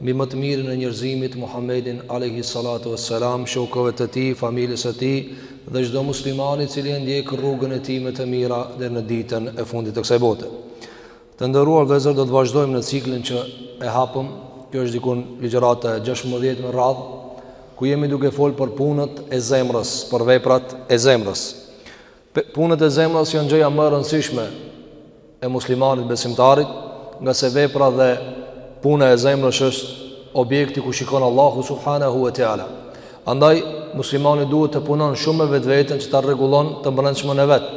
mbi më të mirin e njerëzimit Muhammedin alejhi salatu ue selam, shokove të tij, familjes së tij dhe çdo muslimani i cili e ndjek rrugën e tij me të mira deri në ditën e fundit të kësaj bote. Të nderuar vëllezër, do të vazhdojmë në ciklin që e hapëm, kjo është dikun ligjërata e 16 me radhë, ku jemi duke folë për punët e zemrës, për veprat e zemrës. Punët e zemrës janë gjëja më e rëndësishme e muslimanit besimtarit, ngase vepra dhe puna e zemrës është objekti ku shikon Allahu subhanahu wa taala. Andaj muslimani duhet të punon shumë me vetveten që ta rregullon të mbrendshmën e vet,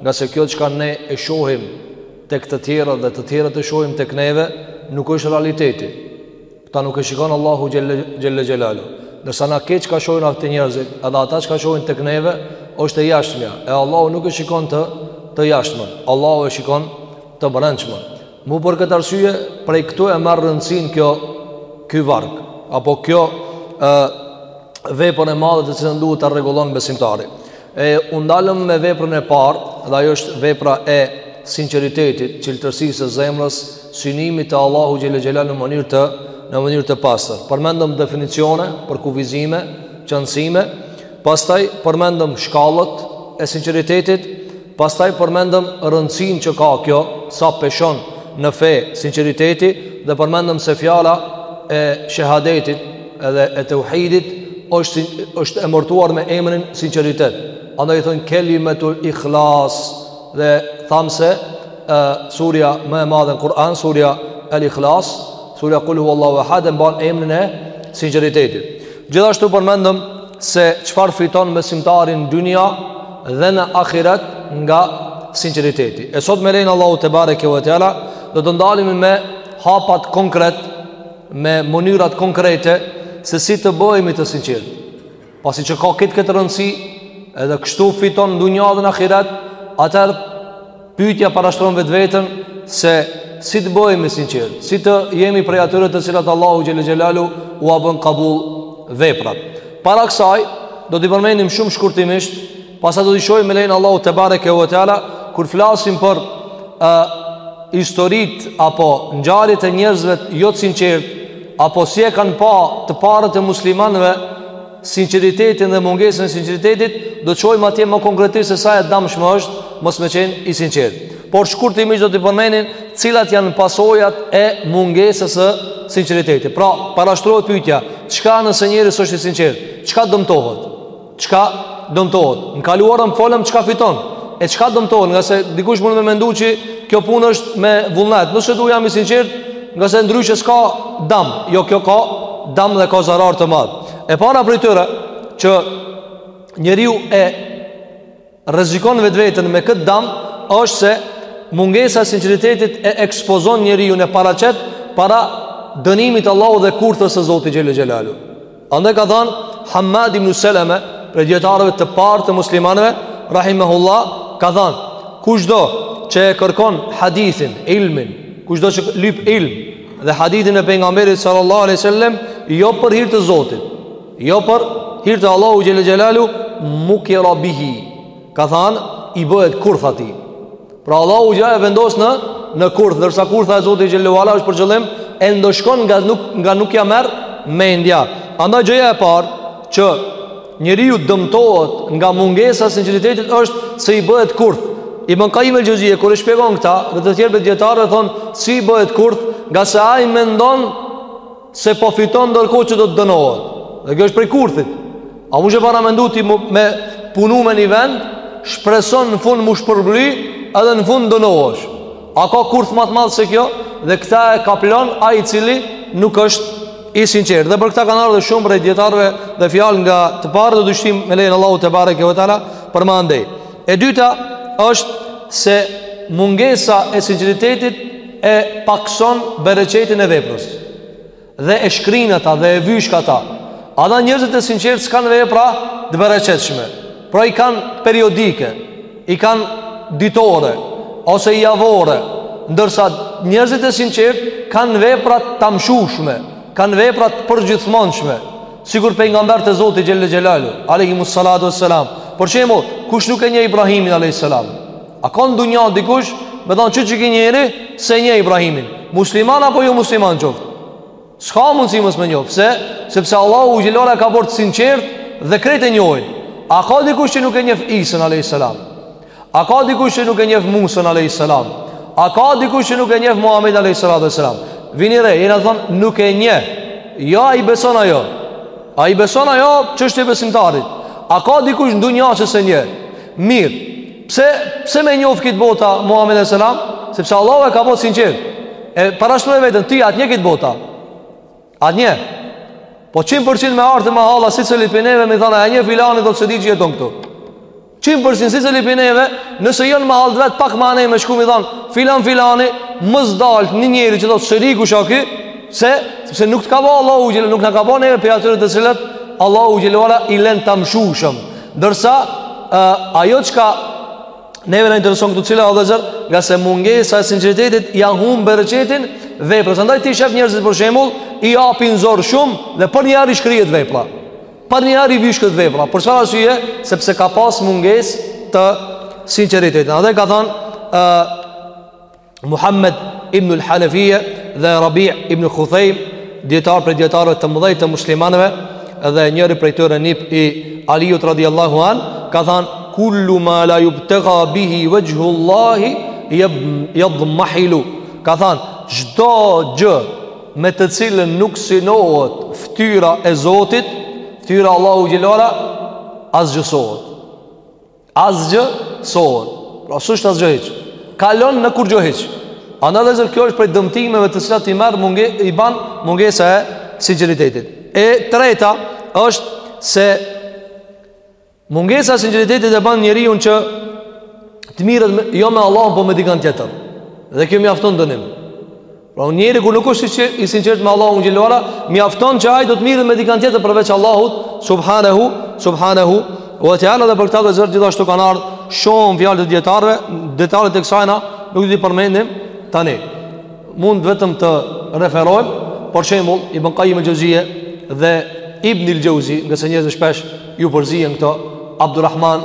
ngase kjo çka ne e shohim tek të tjerët dhe të tjerët e shohin tek neve nuk është realiteti. Këta nuk e shikon Allahu xhele xhelalu Ndërsa na krejt çka shohim te njerëzit Edhe ata çka shohin tek neve është e jashtmja E Allahu nuk e shikon të, të jashtmën Allahu e shikon të brendshmën Mu për këtë arsye Prej këtu e merr rëndësinë kjo Ky varg Apo kjo e, Vepër e madhe të cilën duhet ta rregullon besimtari E u ndalëm me veprën e parë, dhe ajo është vepra e sinqeritetit, çiltërsisë së zemrës, synimit të Allahu xhele xhelalu në mënyrë të në mënyrë të pastër. Përmendëm definicione, përkufizime, qënësime, pastaj përmendëm shkallët e sinqeritetit, pastaj përmendëm rëndësinë që ka kjo, sa peshon në fe sinqeriteti dhe përmendëm se fjala e shehadetit Edhe e teuhidit është, është emërtuar me emrin sinqeritet Andaj i thonë kelimetul ikhlas Dhe thamë se e, surja më e madhe në Kuran Surja el ikhlas Surja kul huvallahu ehad Mban emrin e sinqeritetit Gjithashtu përmendëm se çfarë fiton besimtari në dunja Dhe në ahiret nga sinqeriteti E sot me lejen e Allahu tebareke ue teala Do të ndalemi me hapat konkretë me mënyrat konkrete se si të bëhemi të sinqertë. Pasi që ka këtë këtë rëndësi, edhe kështu fiton në dunja dhe në ahiret, atëherë pyetja parashtron vetë veten se si të bëhemi të sinqertë, si të jemi prej atyre të cilët Allahu xhele xhelalu ua bën kabul veprat. Para kësaj do t'i përmendim shumë shkurtimisht Pastaj do t'i shohim me lejen e Allahu tebareke ue teala Kur flasim për e, historitë apo ngjarjet e njerëzve jo të sinqertë Apo si e kanë pa të parët e muslimanëve Sinqeritetin dhe mungesën e sinqeritetit Do të shohim atje më konkretisht se sa e dëmshme është Mos me qenë i sinqertë Por shkurtimisht do t'i përmendim Cilat janë pasojat e mungesës së sinqeritetit Pra, parashtrohet pytja Çka nëse njeri s'është i sinqertë Çka dëmtohet Çka dëmtohet? Në të kaluarën folëm çka fiton. E çka dëmtohet? Ngase dikush mund me mendu që kjo punë është me vullnet. Nëse do jam i sinqertë, ngase ndryshe s'ka dam. Jo kjo ka dam dhe ka zarar të madh. E para prej tyre që njeriu e rrezikon vetveten me këtë dam është se mungesa e sinqeritetit e ekspozon njeriun e paraqet para dënimit të Allahut dhe kurthës së Zotit xhel-le xhelaluhu. Andaj ka thanë Hamad ibn Seleme, prej dietarëve të parë të muslimanëve, rahimahullah, ka thanë kushdo që e kërkon hadithin, ilmin, kushdo që lyp ilm dhe hadithin e pejgamberit sallallahu alaihi wasallam jo për hir të Zotit, Jo për hir të Allahut xhel-le xhelaluhu Mukira bihi Ka thanë i bëhet kurth atij Pra Allahu xhel-le e vendos në Në kurth Ndërsa kurtha e Zotit xhel-le ve ala është për qëllim E ndëshkon nga nuk, nga nuk ja merë Mendja Andaj gjëja e parë Që njeriu dëmtohet Nga mungesa e sinqeritetit është Se i bëhet kurth Ibn Kajim el-Xhevzije kur e shpjegon këta Dhe të tjerë prej dijetarëve thonë Si i bëhet kurth Ngase ai mendon se po fiton ndërkohë që do të dënohet. Dhe kjo është prej kurthit. A mundesh me paramendu ti me punu në një vend, shpreson në fund m'u shpërbly, edhe në fund dënohesh. A ka kurth ma të madh se kjo? Dhe këta e kaplon ai i cili nuk është i sinqertë. Dhe për këtë kanë ardhur shumë prej dijetarëve dhe fjalë nga të parët do t'i shohim me lejen e Allahut tebareke ve teala për mandej. E dyta është se mungesa e sinqeritetit e pakson bereqetin e veprës dhe e shkrin ata dhe e vyshk ata. Ata njerëzit e sinqertë s'kanë vepra të bereqetshme. Pra i kanë periodike, i kanë ditore ose javore, ndërsa njerëzit e sinqertë kanë vepra të tamshushme, kanë vepra të përgjithmonshme. Sikur pejgamberët e Zotit xhel-le xhelaluhu, alayhimus salatu wassalam. Për shembull, kush nuk e njeh Ibrahimin alayhi salam? A ka në dunja dikush me thon qe ky njeri s'e njeh Ibrahimin? Musliman apo jo musliman qoftë? S'ka mundësi mos me njoft, pse? Sepse Allahu xhel-le ve ala e ka bërë të sinqertë dhe krejt e njohin. A ka dikush që nuk e njeh Isën alayhi salam? A ka dikush që nuk e njeh Musën alayhis salam? A ka dikush që nuk e njeh Muhamedin alayhis salam? Vini re, jena thonë nuk e njeh. Jo a i beson, ajo, a i beson, ajo çështje e besimtarit. A ka dikush në dunja që s'e njeh? Mirë. Pse pse me njoft krejt bota Muhamedin alayhis salam? Sepse Allahu e ka bo të sinqertë. E parashtro veten ti, a të njeh krejt bota. A t'një po 100% me ardhë në mahallë secili prej neve me i thanë e një filani do të sherri që jeton këtu 100% secili prej neve nëse jo n'mahallë veç pak ma anë me shku me i thanë Filan filani mos dalt një njeri që do të sherri kush a ky se, sepse nuk të ka ba Allahu xhele Nuk na ka ba neve prej atyre të cilët Allahu xhele ve ala i len të mshushëm Ndërsa uh, ajo çka Neve na intereson këtu cila a vllezër Ngase mungesa e sinqeritetit ia hum bereqetin veprës andaj ti shef njerëzit për shembull I apin zor shumë Dhe përnjëherë i shkrihet vepra Përnjëherë i vyshket vepra Për çfarë arsye Sepse ka pas mungesë të sinqeritetit Edhe ka thanë Muhammed ibn al-Hanafia dhe Rabi' ibn al-Khuthaym, dietar prej dietarëve të mëdhej të muslimanëve dhe njëri prej tyre nip i Aliut radhiyallahu an, ka thanë kullu ma la yubtagha bihi wajhu Allahi yadhmahilu. Ka thanë çdo gjë me të cilën nuk synohet fytyra e Zotit, fytyra e Allahut xhele ve ala asgjësohet. Asgjësohet Pra s'është asgjë hiq Kalon në kurgjë hiq A vllezër kjo është prej dëmtimeve të cilat i merr munge, I ban mungesa e sinqeritetit E treta është se Mungesa e sinqeritetit e ban njeriun që Të mirret me, jo me Allahun Po me dikan tjetër Dhe kjo mjafton dënim Pra njeri kur nuk është i sinqert me Allahun xhele ve ala, mjafton që ai do të mirret me dikan tjetër përveç Allahut, subhanehu, subhanehu, ve teala dhe për këtë vllezër gjithashtu kanë ardhë shumë fjalë të dijetarëve, detajet e kësajna nuk do t'i përmendim tani. Mund vetëm të referojmë, për shembull, Ibn Kajim el Xheuzije dhe Ibn el Xheuzi, ngase njerëzve shpesh ju përzihen këto, Abdurrahman,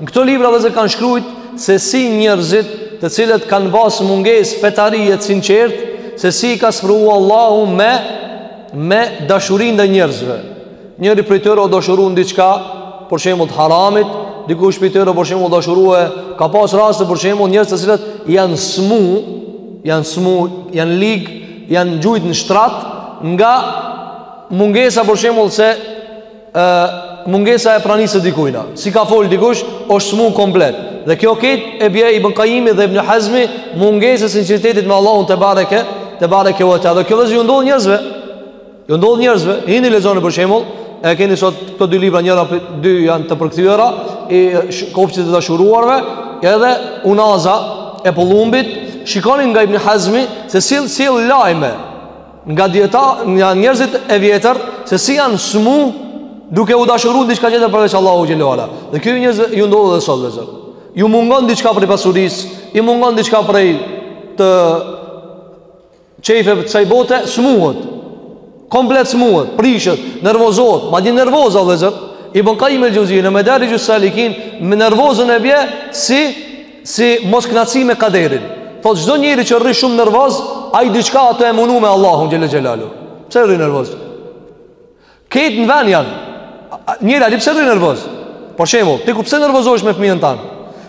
Në këto libra vllezër kanë shkrujt se si njerëzit të cilët kanë pas mungesë fetarie të sinqertë se si i ka sprovu Allahu me me dashuri ndaj njerëzve njëri prej tyre u dashuru në diçka për shembull të haramit dikush prej tyre për shembull u dashuru e ka pas raste për shembull njerëz të cilët janë smu janë smu janë lig janë gjujt në shtrat nga mungesa për shembull se ë mungesa e pranisë së dikujna. S'i ka fol dikush, është smu komplet. Dhe kjo këtë e bje Ibn Qayimi dhe Ibn Hazmi mungesa e sinqeritetit me Allahun te bareke te bareke ve teala. Kjo vllezër ju ndodh njerëzve. Ju ndodh njerëzve. Hini lexoni për shembull, e keni sot këto dy libra njëra që të dy janë të përkthyera i kopshtit të të dashuruarve, edhe Unaza e Pëllumbit, shikoni nga Ibn Hazmi se sjell sjell lajme Nga dijetarë, nga njerëzit e vjetër, se si janë smu duke u dashuru diçka tjetër përveç Allahut xhele ue ala. Dhe kjo njerëzve ju ndodh edhe sot vllezër. Ju mungon diçka prej pasurisë, i mungon diçka prej qejfeve të kësaj bote, smuhet. Komplet smuhet, prishet, nervozohet, madje nervoza vllezër. Ibn Kajim el Xhevzi në Medarixhus Salikin, me nervozën e bie si si moskënaqësi me kaderin. Thotë çdo njeri që rri shumë nervoz, ai diçka atë e munu me Allahun xhele xhelaluhu. Pse rri nervoz? Krejt në vend janë. Njeri a di pse rri nervoz? Për shembull, ti ku pse nervozohesh me fëmijën tan?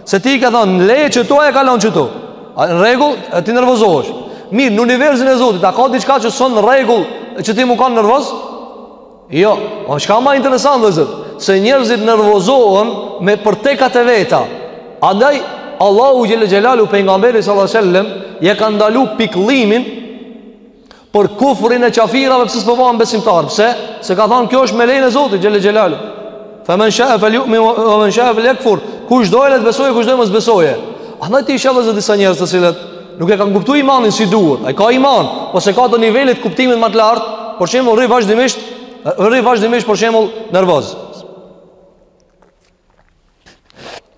Se ti i ke thënë leje qëtu, ai e ka lon qëtu. Në rregull, ti nervozohesh. Mirë, në universin e Zotit, a ka diçka që s'o në rregull që ti me kanë nervoz? Jo, po çka ma interesant vllezër Se njerëzit nervozohen me për tekat e veta Andaj, Allahu xhele xhelaluhu pejgamberit salallahu alejhi ve selem Ia ka ndalu pikllimin Për kufrin e qafirave pse s'po bahen besimtarë Pse? Se ka thonë kjo është me lejen e Zotit xhele xhelaluhu Fe men shae fel ju'min ue men shae fel jekfur Kush dojë le të besojë, kush dojë mos besojë Andaj ti i sheh vllezër disa njerëz të cilët Nuk e kanë kuptu imanin si duhet Ai ka iman Po s'e ka atë nivel të kuptimit më të lartë Për shembull rri vazhdimisht Rri vazhdimisht për shembull nervoz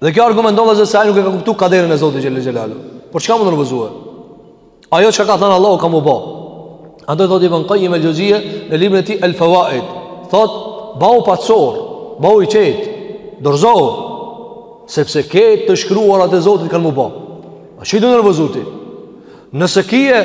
Dhe kjo argument vllezër se ai nuk e ka kuptu kaderin e Zotit xhele xhelaluhu. Për çka mu nervozu? Ajo çka ka thënë Allahu ka mu bo Andaj thot Ibn Kajim el Xhevzije Në librin e tij El Fevaid Thot bau paqsor Bau i qetë Dorzohu Sepse krejt të shkruarat e Zotit kanë mu bo A ç'je tu nervozu ti Nëse kije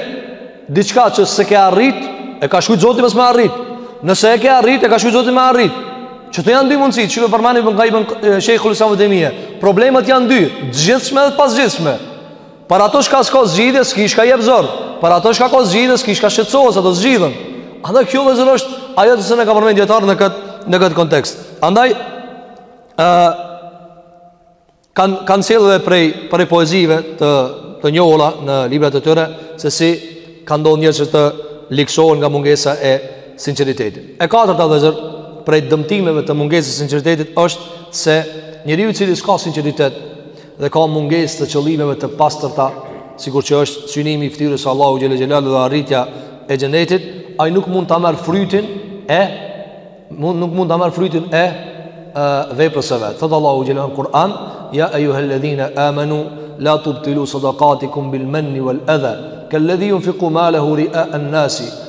Diçka që s'e ke arrit E ka shkrujt Zoti mos me arrit Nëse e ke arrit e ka shkrujt Zoti me arrit Qëto janë dy mundësi Siç e përmendi ibn Shejhul Islam ibn Tejmije Problemet janë dy Zgjidhshme dhe pazgjidhshme Për ato shka s'ka zgjidhje, s'ki shka jep zor. Për ato shka ka zgjidhje, s'ki shka shqetsohesh, ato zgjidhen. Andaj kjo vllezër është ajo që e kanë përmend dijetarët në këtë, në këtë kontekst. Andaj, e, kanë kan sjellë dhe prej, prej poezive të, të njohura në librat e tyre, se si kanë ndodh njerëz që të ligsohen nga mungesa e sinqeritetit. E katërta vllezër, prej dëmtimeve të mungesës së sinqeritetit është se njeriu i cili s'ka sinqeritet, dhe ka mungesë të qëllimeve të pastërta, sikur që është synimi i fytyrës së Allahut xhele xhelaluhu dhe arritja e xhenetit, ai nuk mund ta marr frytin e mund nuk mund ta marr frytin e veprës së vet. Thot Allahu xhele në Kur'an, ya ayyuhalladhina amanu la tubtilu sadaqatikum bil manni wal adha, kalladhi yunfiqu malahu ri'a an-nasi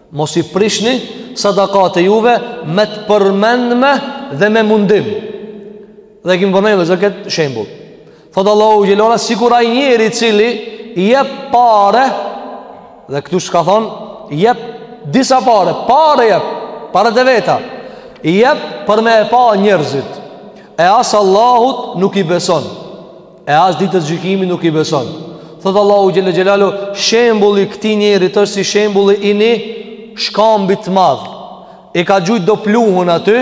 Mos i prishni sadakat e juve me të përmendme dhe me mundim. Dhe kemi përmend edhe këtë shembull. Thot Allahu xhelalu sikur ai njeri i cili i jep pare dhe këtu s'ka thon i jep disa pare, pare jep, pare të veta. I jep për me e pa njerëzit. E as Allahut nuk i beson. e as ditës gjykimit nuk i beson. Thotë Allahu xhel xhelalu, shembulli këtij njerit është si shembulli i një shkambit të madh. I ka gjujt do pluhun aty,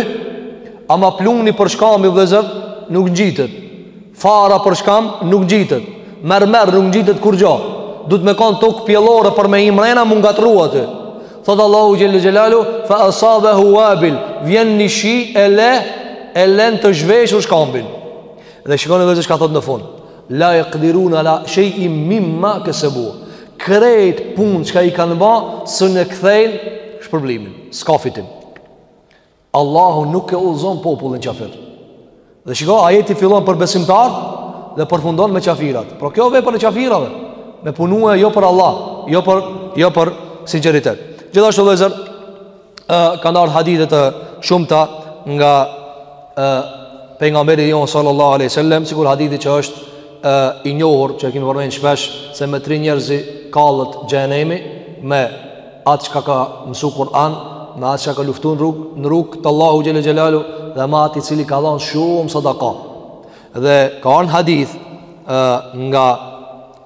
ama pluhuni për shkambi vëllezër nuk ngjitet. Fara për shkamb nuk ngjitet. Mermer nuk ngjitet kurgjo. Duhet me kon tokë pjellore për me imrena m'u ngatrru aty. Thotë Allahu xhel xhelalu, fa asabahu wabil, vjen një shi e le, e len të zhveshur shkambin. Dhe shikoni vëllezër çka thot në fund. La yaqdirun ala shay'in mimma kasabu. Krejt punë çka i kanë bë, se në kthejn shpërblimin. S'ka fitim. Allahu nuk e udhëzon popullin qafir. Dhe shiko ajeti fillon për besimtar dhe përfundon me qafirat. Por kjo vepër e qafirave me punue jo për Allah, jo për jo për sinqeritet. Gjithashtu vëllezër kanë ardh hadithe të shumta nga pejgamberi jon sallallahu alaihi wasallam sikur hadithi që është e, i njohur që e kemi përmendur shpesh se me tri njerëz kallet xhenemi me atë çka ka mësu Kur'an me atë çka ka luftuar në rrugë të Allahu xhel xhelalu dhe me atë i cili ka dhënë shumë sadaka dhe ka ardh një hadith e, nga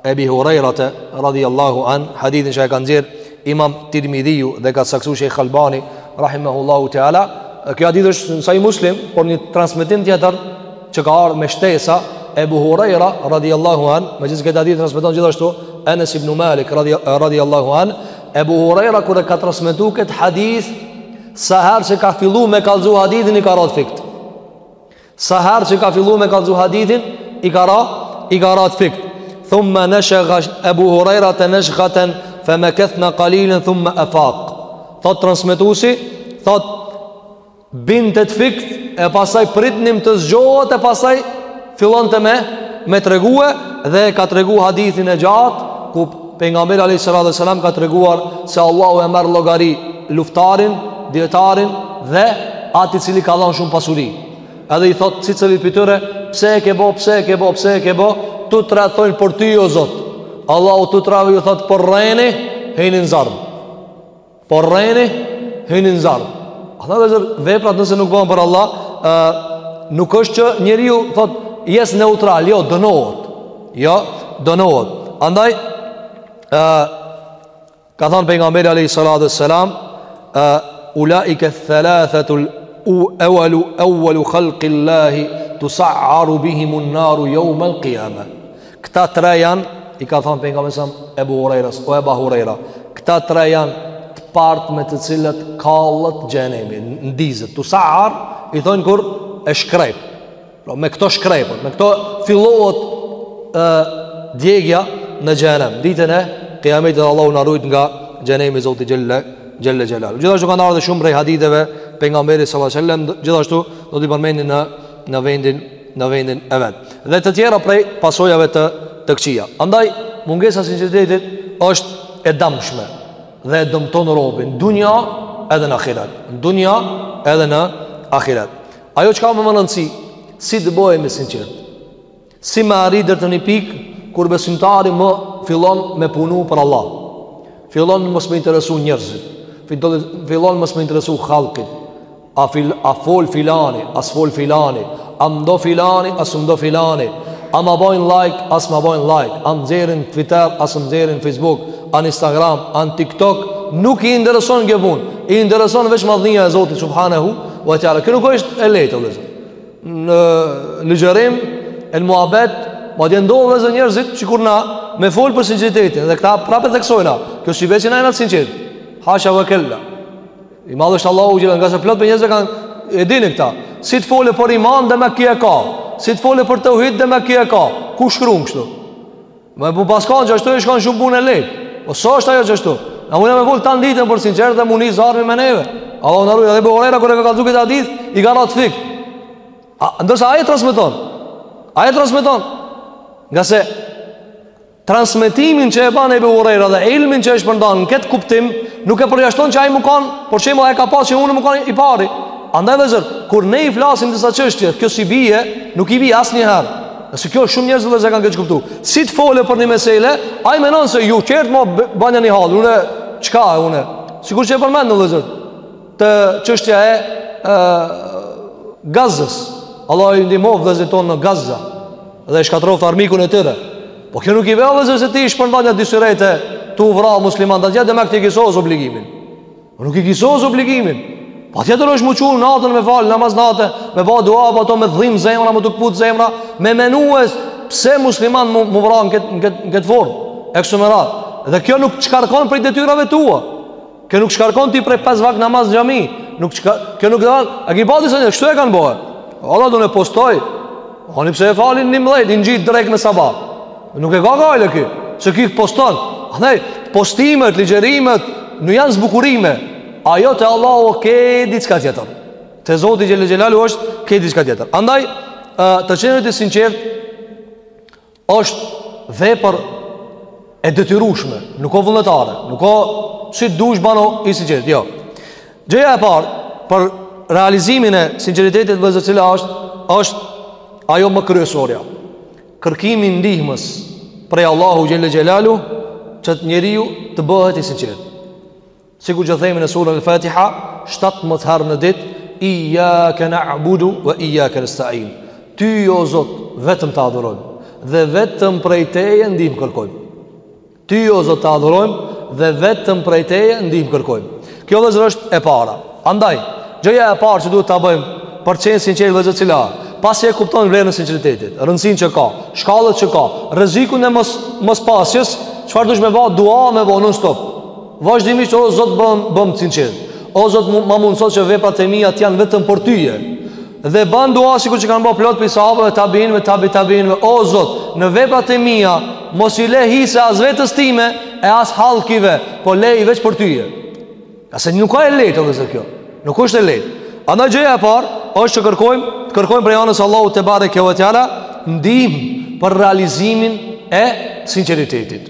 Ebi Hurajrate, radhi Allahu an, hadithin që e ka nxjerr imam Tirmidhiju dhe ka saktsu Shejh Albani, rahimahullahu te ala, kjo hadith është në Sahih Muslim, por një transmitim tjetër që ka ardh me shtesa, Ebu Hurajra, radhi Allahu an, me gjithë këtë hadith transmiton gjithashtu, Enes ibn Malik, radhi Allahu an, Ebu Hurajra kur e ka transmitu këtë hadith, sa herë që ka fillu me kallzu hadithin i ka ra të fikt. Sa herë që ka fillu me kallzu hadithin, i ka ra, i ka ra të fikt. Thumma nashagha Abu Hurairata nashghatan fa makathna qalilan thumma afaq. Thot transmetuesi, thot binte të fikt e pasaj pritnim të zgjohet e pasaj fillonte me me tregue dhe ka tregu hadithin e gjatë ku Pejgamberi alayhi salatu wasalam ka treguar se Allahu e merr llogari luftarin, dietarin dhe atë i cili ka dhënë shumë pasuri. Edhe i thot secili prej tyre, pse e ke bë, pse e ke bë, pse e ke bë? Tu tre thonë për ty o Zot. Allahu tu trave ju thot po rreni, hini n'zjarm. Po rreni, hyni në zjarr. Andaj vëllezër, veprat nëse nuk bëhen për Allah, e, nuk është që njeriu thot, jes neutral, jo, dënohet. Jo, dënohet. Andaj, e, ka thonë pejgamberi alejhi salatu ve selam, e, ulaike thelathetu, ewalu, ewalu khalqillahi, tusa'aru bihimun naru, jeumel qiyama. Këta tre janë, i ka thënë pejgamberi sa Ebu Hurajras, o Ebu Hurajra, këta tre janë të parët me të cilët kallet xhenemi, ndizet, tusa'ar, i thonë kur e shkrep. Pra me këto shkrepet, me këto fillohet ë djegja në xhenem, ditën e Kiametit Allahu na rujt nga xhenemi Zoti xhelle xhelle xhelaluhu. Gjithashtu kanë ardhur shumë prej haditheve pejgamberit sallallahu alajhi wasallam, gjithashtu do t'i përmendim në në vendin në vendin e vet. Dhe të tjera prej pasojave të të këqija. Andaj mungesa e sinqeritetit është e dëmshme dhe e dëmton robin në dunja edhe në ahiret. Në dunja edhe në ahiret. Ajo çka më me rëndësi, si të bëhemi t'sinqert. Si me arrit deri në një pikë kur besimtari më fillon me punu për Allah. Fillon mos me interesu njerëzit. Fillon mos me interesu hallki. A fil a fol filani, a s'fol filani, a m'do filani, a s'm'do filani, a ma bojnë like, a s'ma bojnë like, a m'nxjerrin n'Twitter, a s'm'nxjerrin n'Facebook, a n'Instagram, a n'TikTok, nuk i intereson kjo punë. I intereson veç madhnia e Zotit subhanehu ve teala. Kjo nuk është e lehtë vëllezër. Në ligjërim, në muhabet, madje ndodh vëllezër njerëzit sikur na me fol për sinqeritetin dhe këta prapë theksojna, kjo s'i bie se na jena t'sinqert. Hasha wa kella. I madh është Allahu që ngase plot prej njerëzve kanë e dinë këta. Si të fole për iman demek e ka. Si të fole për teuhid demek e ka. Ku shkruan kështu? Me pas kan qashtu ish kon shumë punë e lehtë. Po s'është ajo qashtu. Na mundem me fol tan ditën për sinqeritet dhe mu ndez zjarri me neve. Allahu na ruajt. Ebu Hurajra kur e ka kallzu këtë hadith, i ka ra t'fikt. Ndërsa ai transmeton. Ai transmeton. Ngase Transmetimin që e bën Ebu Hurajra dhe ilmin që e shpërndan në këtë kuptim, nuk e përjashton që ai me kanë, për shembull ai ka pasur që unë me kanë i pari. Andaj vëllezër, kur ne i flasim disa çështje, kjo s'i bie, nuk i bie asnjëherë. Se kjo shumë njerëz vëllezër kanë keqkuptu. Si të fole për një mesele, ai mendon se ju qert më banja një hall, unë çka unë. Sikur që e përmendëm vëllezër. te çështja e Gazës. Allahu i ndihmoftë vëllezërit tonë në Gaza dhe i shkatërroftë armikun e tyre. Po kjo nuk i bie vëllezër se ti i shpërndan nja dy syrete tu u vra musliman të gjithë demek ti e ke sos obligimin. Po nuk e ke sos obligimin. Patjetër është m'u çu natën me falë namaz nate, me ba dua, për to me t'dhimb zemra, me t'u këput zemra, me menu se pse musliman mu, mu vra në këtë, këtë, këtë formë, e kështu me radhë. Dhe kjo nuk t'shkarkon prej detyrave tua. Kjo nuk shkarkon ty prej pesë vakt namaz në xhami. Nuk çka, kjo nuk do. A ke pa disa, kështu e kanë bo. Allah do në postoj. Oni pse e falin 11 i ngjit drek në sabah. Nuk e ka gajle ky. Se ky poston. Andaj postimet, ligjërimet nuk janë zbukurime. Ajo te Allahu ke diçka tjetër. Te Zoti xhele xhelalu është ke diçka tjetër. Andaj të qenërit e sinqert është vepër e detyrushme, nuk o vullnetare, nuk o si dush banu i sinqert, jo. Gjëja e parë, për realizimin e sinqeritetit vllezër cila është, është ajo më kryesorja. Kërkimi i ndihmës prej Allahu xhele xhelalu, që të njeriu të bëhet i sinqert. Sikur që themi në surën Al-Fatiha 17 herë në ditë, Iyyaka na'budu wa iyyaka nasta'in. Ty o Zot, vetëm të adhurojmë dhe vetëm prej teje ndihmë kërkojmë. Ty o Zot të adhurojmë dhe vetëm prej teje ndihmë kërkojmë. Kjo vllezër është e para. Andaj, gjëja e parë që duhet ta bëjmë për të qenë sinqert vllezër cila, pasi e kupton vlerën e sinqeritetit, rëndësinë që ka, shkallët që ka, rrezikun e mos mos pasjes, çfarë duhet me bo? Dua me bo non stop. Vazhdimisht o Zot bëm të sinqert. O Zot ma mundso që veprat e mia të janë vetëm për tyje. Dhe ban dua sikur që kanë ba plot prej sahabëve, tabiinëve, tabi tabiinëve. O Zot, në veprat e mia mos i le hise as vetes time e as hallkive, po le i veç për tyje. Ka se nuk o e lehtë vllezër kjo. Nuk është e lehtë. Andaj gjëja e parë është që kërkojmë, të kërkojmë prej anës Allahu tebareke ve teala ndihmë për realizimin e sinqeritetit.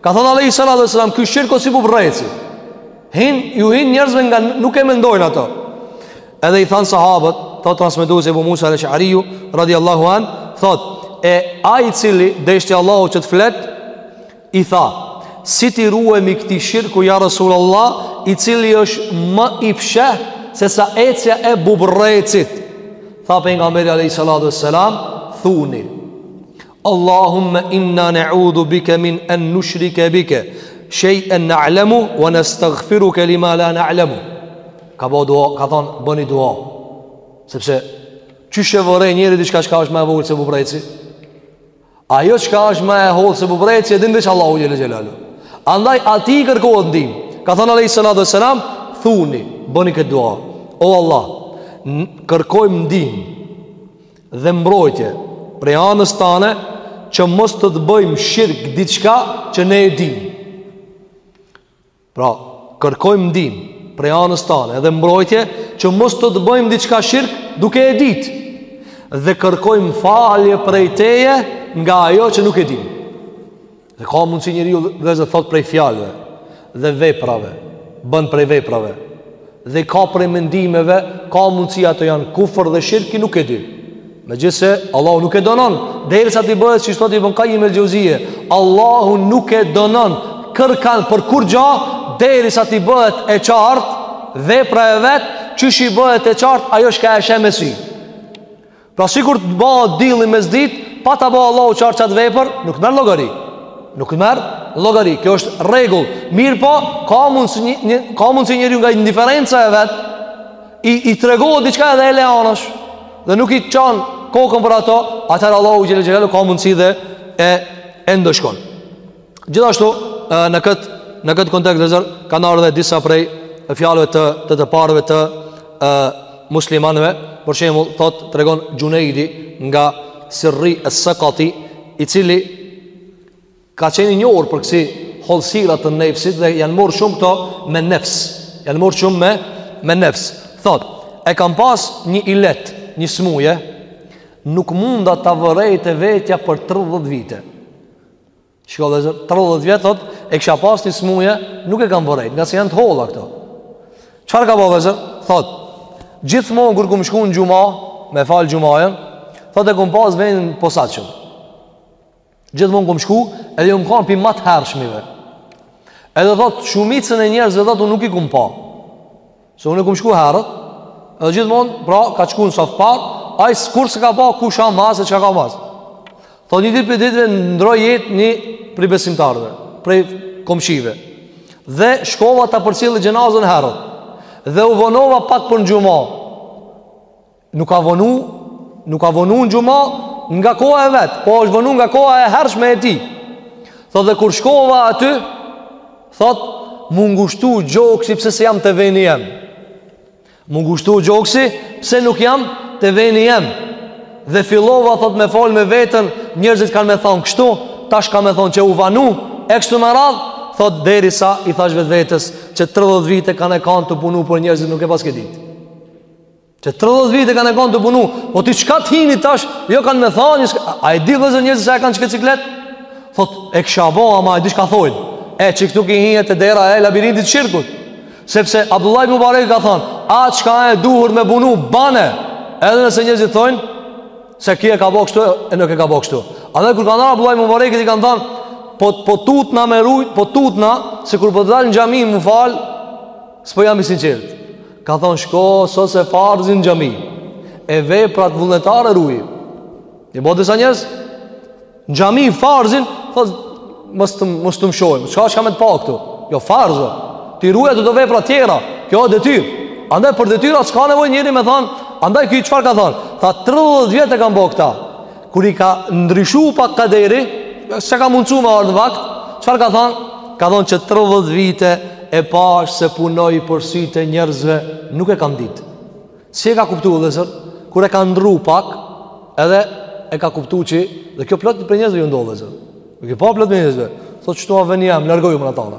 Ka thonë alejhi salatu ve selam, ky shirk o si bubrreci. Hin, ju hin njerëzve nga nuk e mendojnë ato. Edhe i thanë sahabët, thot transmetuesi Ebu Musa el Eshariu, radiallahu anhu, thot, e ai i cili deshti Allahu që të flet, i tha, si t'i ruhemi këtij shirku ja Rasulallah, i cili është më i fsheht, se sa ecja e bubrrecit. Tha Pejgamberi alejhi salatu ve selam, thuni, Allahumme inna ne'udhu bike min en nushrike bike Shej en na'lemu Wa nestagfiruke lima la na'lemu Ka bo dua, ka thonë, bëni dua Sepse, qysh e vëren njeri diçka çka është ma e vogël se bubrejci Ajo çka është ma e hollë se bubrejci E din veç Allahu xhele xhelalu Andaj atij i kërkohet ndihmë Ka thonë alejhi salatu ve selam Thuni, bëni këtë dua O Allah, kërkojmë ndihmë dhe mbrojtje prej anës tane që mos të të bëjmë shirk diçka që ne e dimë. Pra, kërkojmë ndihmë prej anës tane dhe mbrojtje që mos të të bëjmë diçka shirk duke e ditë dhe kërkojmë falje prej teje nga ajo që nuk e dimë. Dhe ka mundësi njeriu, vllezër, thot prej fjalëve dhe veprave, bën prej veprave, dhe ka prej mendimeve, ka mundësi ato janë kufër dhe shirk e nuk e di. Megjithëse, Allahu nuk e dënon, derisa t'i bëhet, siç thot Ibn Kajim el-Xheuzije, Allahu nuk e dënon kërkan për kurgja, derisa t'i bëhet e qartë vepra e vet, qysh i bëhet e qartë, ajo çka e sheh me sy. Pra sikur të bëhet dielli mesditë, pa ta ba Allahu qartë qat vepër, nuk të merr llogari. Nuk të merr llogari. Kjo është rregull. Mirëpo, ka mundësi një, një ka mundësi njeriu nga indiferenca e vet i i tregohet diçka edhe e le anash dhe nuk i çan kokën për ato, atëherë Allahu xhele xhelaluhu ka mundësi dhe e e ndëshkon. Gjithashtu në këtë në këtë kontekst vllezër kanë ardh edhe disa prej fjalëve të të të parëve të e, muslimanëve për shembull thot tregon Xhunejdi nga Sirri es-Sekati i cili ka qenë i njohur për kësi hollësira të nefsit dhe janë marrë shumë këto me nefs janë marrë shumë me me nefs thot e kam pas një ilet një smuje nuk munda ta vërej te vetja për 30 vite Shiko vllezër, 30 vjet, thot, e kisha pas një smuje, nuk e kam vërejt, ngase janë të holla këto. Çfarë ka bo vllezër? Thot, gjithmonë kur kom shku në xhuma, me falë xhumanë, thot e kom pas vendin e posaçëm. Gjithmonë kom shku, edhe jom kanë prej ma të hershmive. Edhe thot, shumicën e njerëzve, thot, unë nuk i kom pa. Se unë kom shku herët, edhe gjithmonë, pra, ka shku në saf të parë, ai kurrë s'e ka pa kush a mas e çka ka mas. Thot një ditë prej ditëve ndrroi jetë një prej besimtarëve, prej komshive. Dhe shkova ta përcjelli xhenazen herët. Dhe u vonova pak për në xhuma. Nuk a vonu, nuk a vonu në xhuma nga koha e vet, po është vonu nga koha e hershme e tij. Thot dhe kur shkova aty, thot, m'u ngushtu gjoksi pse s'jam te veni jem. M'u ngushtu gjoksi pse nuk jam te veni jem. Dhe fillova, thot, me fol me veten, njerëzit kanë me thonë kështu, tash ka me thonë që u vanu, e kështu me radhë, thot, derisa i thash vetvetes, qe 30 vite kanke kanë tu punu për njerëzit nuk e paske ditë. Qe 30 vite kanke kanë tu punu, po ty çka të hini tash, jo kanë me thanë, a, a e di vllezër njerëzit se e kanë qëkët siklet? Thot, e kisha bo, ama e di çka thojnë, e qëktu ki hi te dera e labirintit të shirkut, sepse Abdullah ibn Mubarak ka thonë, a çka e duhur me punu, bane, edhe nëse njerëzit thojnë, se ky e ka bo kështu e nuk e ka bo kështu. Edhe kur kanë ardh Abdullah ibn Mubarak i kanë thonë, po, po tutna me rujt, po tutna, se kur po dal në xhami m'u falë, s'po jam i sinqertë. Ka thonë shko sose farzin n'xhami E veprat vullnetare ruji I bojnë disa njerëz Në xhami farzin Thot mos të, mos të më shohin Çka është ka me të pa këtu Jo farzë Ti ruji do do vepra tjera Kjo është detyrë Andaj për detyra s'ka nevojë njeri me thonë Andaj ky çfarë ka thonë Tha 30 vjet e kam bo këta Kur i ka ndryshu pak kaderi, s'e ka mundësu me ardhë n'vakt, çfarë ka thonë? Ka thonë që 30 vite e pashë se punoj për sytë e njerëzve, nuk e kam ditë. Si e ka kuptu vllezër? Kur e ka ndrru pak, edhe e ka kuptu që, dhe kjo plot prej njerëzve ju ndodh vllezër. Nuk e pa plot prej njerëzve. Thotë që tu a veni jam, largoju më në tala.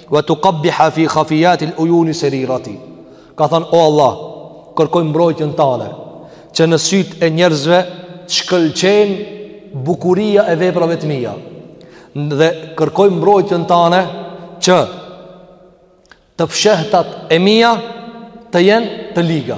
Wa tuqabbiha fi khafiyat al-uyun sarirati. Ka thënë o Allah, kërkoj mbrojtjen tënde që në sytë e njerëzve të shkëlqen bukuria e veprave të mia. Dhe kërkoj mbrojtjen tënde që të fshehtat e mia të jenë të liga.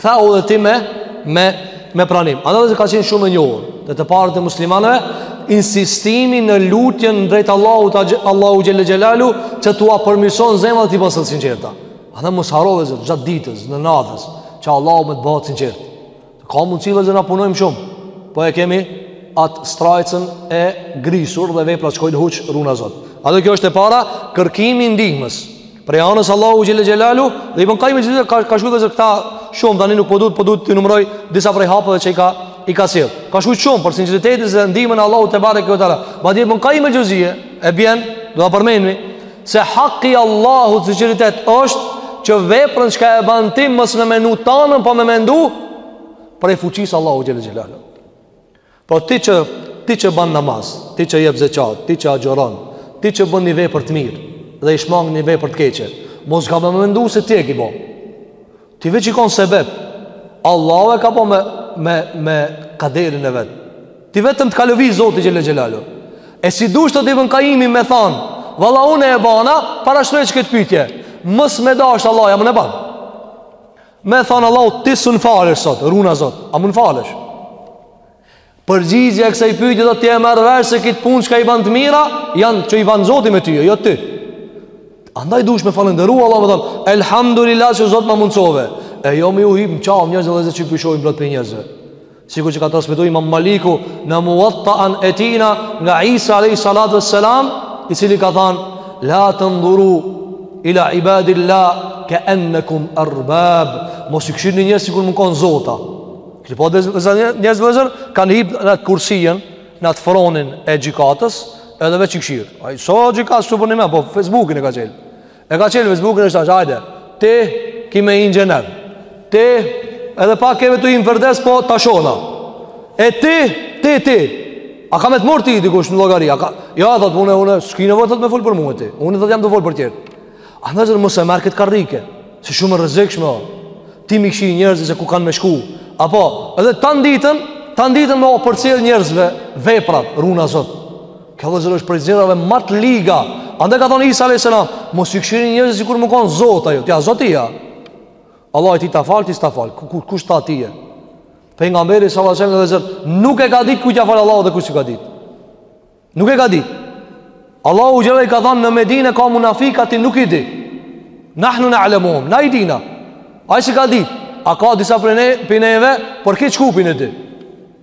Kthehu dhe ti me me me pranim. Andaj vllezër ka qenë shumë e njohur, dhe të parët e muslimanëve, insistimi në lutjen drejt Allahut, Allahu xhelle xhelalu, që tua përmirëson zemrat e t'i ban të sinqerta. Andaj mos harro vllezër gjatë ditës, në natës, që Allahu me të ba të sinqertë. Ka mundësi vllezër na punojmë shumë, po e kemi at strajcën e grisur dhe vepra shkojnë huq runa Zot. Andaj kjo është e para, kërkimi i ndihmës. Prej anës Allahut xhelle xhelalu dhe Ibn Qayyim Xhevzije ka ka shkruar se këta shumë tani nuk po duhet po duhet t'i numëroj disa prej hapave që i ka i ka sjell. Ka shkruar shumë për sinqeritetin se ndihmën e Allahut tebareke ve teala. Madje Ibn Qayyim Xhevzije e bjen do ta përmendmi se haki i Allahut sinqeritet është që veprën çka e bën ti mos me mendu tanen po me mendu prej fuqisë Allahut xhelle xhelalu. Po ti që ti që bën namaz, ti që jep zeqat, ti që agjëron, ti që bën një vepër të mirë dhe i shmang një vepër të keqe, mos gabo mendo se ti e ki bo. Ti veç je kon sebeb. Allahu e ka bo me me me kaderin e vet. Ti vetëm të ka lëviz Zoti xhelle xhelalu. E si dush, thotë Ibn Kaimi me thanë, valla unë e bana parashtroje këtë pyetje. Mos me dasht Allahu, a mun e ban? Me thonë Allahu ti sun falesh sot, runa Zot, a mun falesh? Përgjigjja e kësaj pyetje do të jem arrësh se kit punë çka i bën të mira, janë që i bën Zoti me ty, jo ti. Andaj duhesh me falënderu Allahun me thonë elhamdulillah që Zot ma mundsove. E jo me ju hip në qafë njerëzve vllezër që i peshojnë plot prej njerëzve. Sikur që ka transmetuar Imam Maliku në Muwatta'an e tina nga Isa alayhi salatu wassalam, i cili ka thënë: "La tanzuru ila ibadillah ka annakum arbab." Mos i kshyrni njerëzit sikur me kon zota. Kështu po do njerëz vllezër kanë hip në atë kursien, në atë fronin e gjykatës, edhe veç i kshyr. Ai s'o gjykatës suprem po Facebookin e ka çel. E ka çelë Facebookin është ashtë, ajde, ti ki me hi n'xhenet, ti edhe pak je tu hi n'Firdevs, po të shona. E ti, ti, ti, a ka me të marrë ty dikush në llogari, a ka, jo, thot, unë, unë, s'ki nevojë, thot, me fol për mue ti, unë, thot, jam tu fol për tjerë. A vllezër, mos e merr këtë karrige, se shumë e rrezikshme, o, ti me i kshyr njerëzit se ku kanë me shku, apo, edhe tan ditën, tan ditën me ua përcjell njerëzve veprat, runa Zot, Kjo vllezër është prej gjërave ma t'liga Anda ka thonë Isa a.s. Mos i kshyrni njerëzit sikur me konë zot ajo Ty Zoti, ja Allahu ty ta falë, ty s'ta falë Kush të tha ty e Pejgamberi salallahu alejhi ve selem Nuk e ka ditë kujt ia falë Allahu dhe kujt s'e ka ditë Nuk e ka ditë Allahu xhelle i ka thonë në Medine ka munafika ti nuk i di Nahnu na'lemuhum, na i dina Ai s'i ka ditë A ka disa prej neve, për krejt Shkupin e di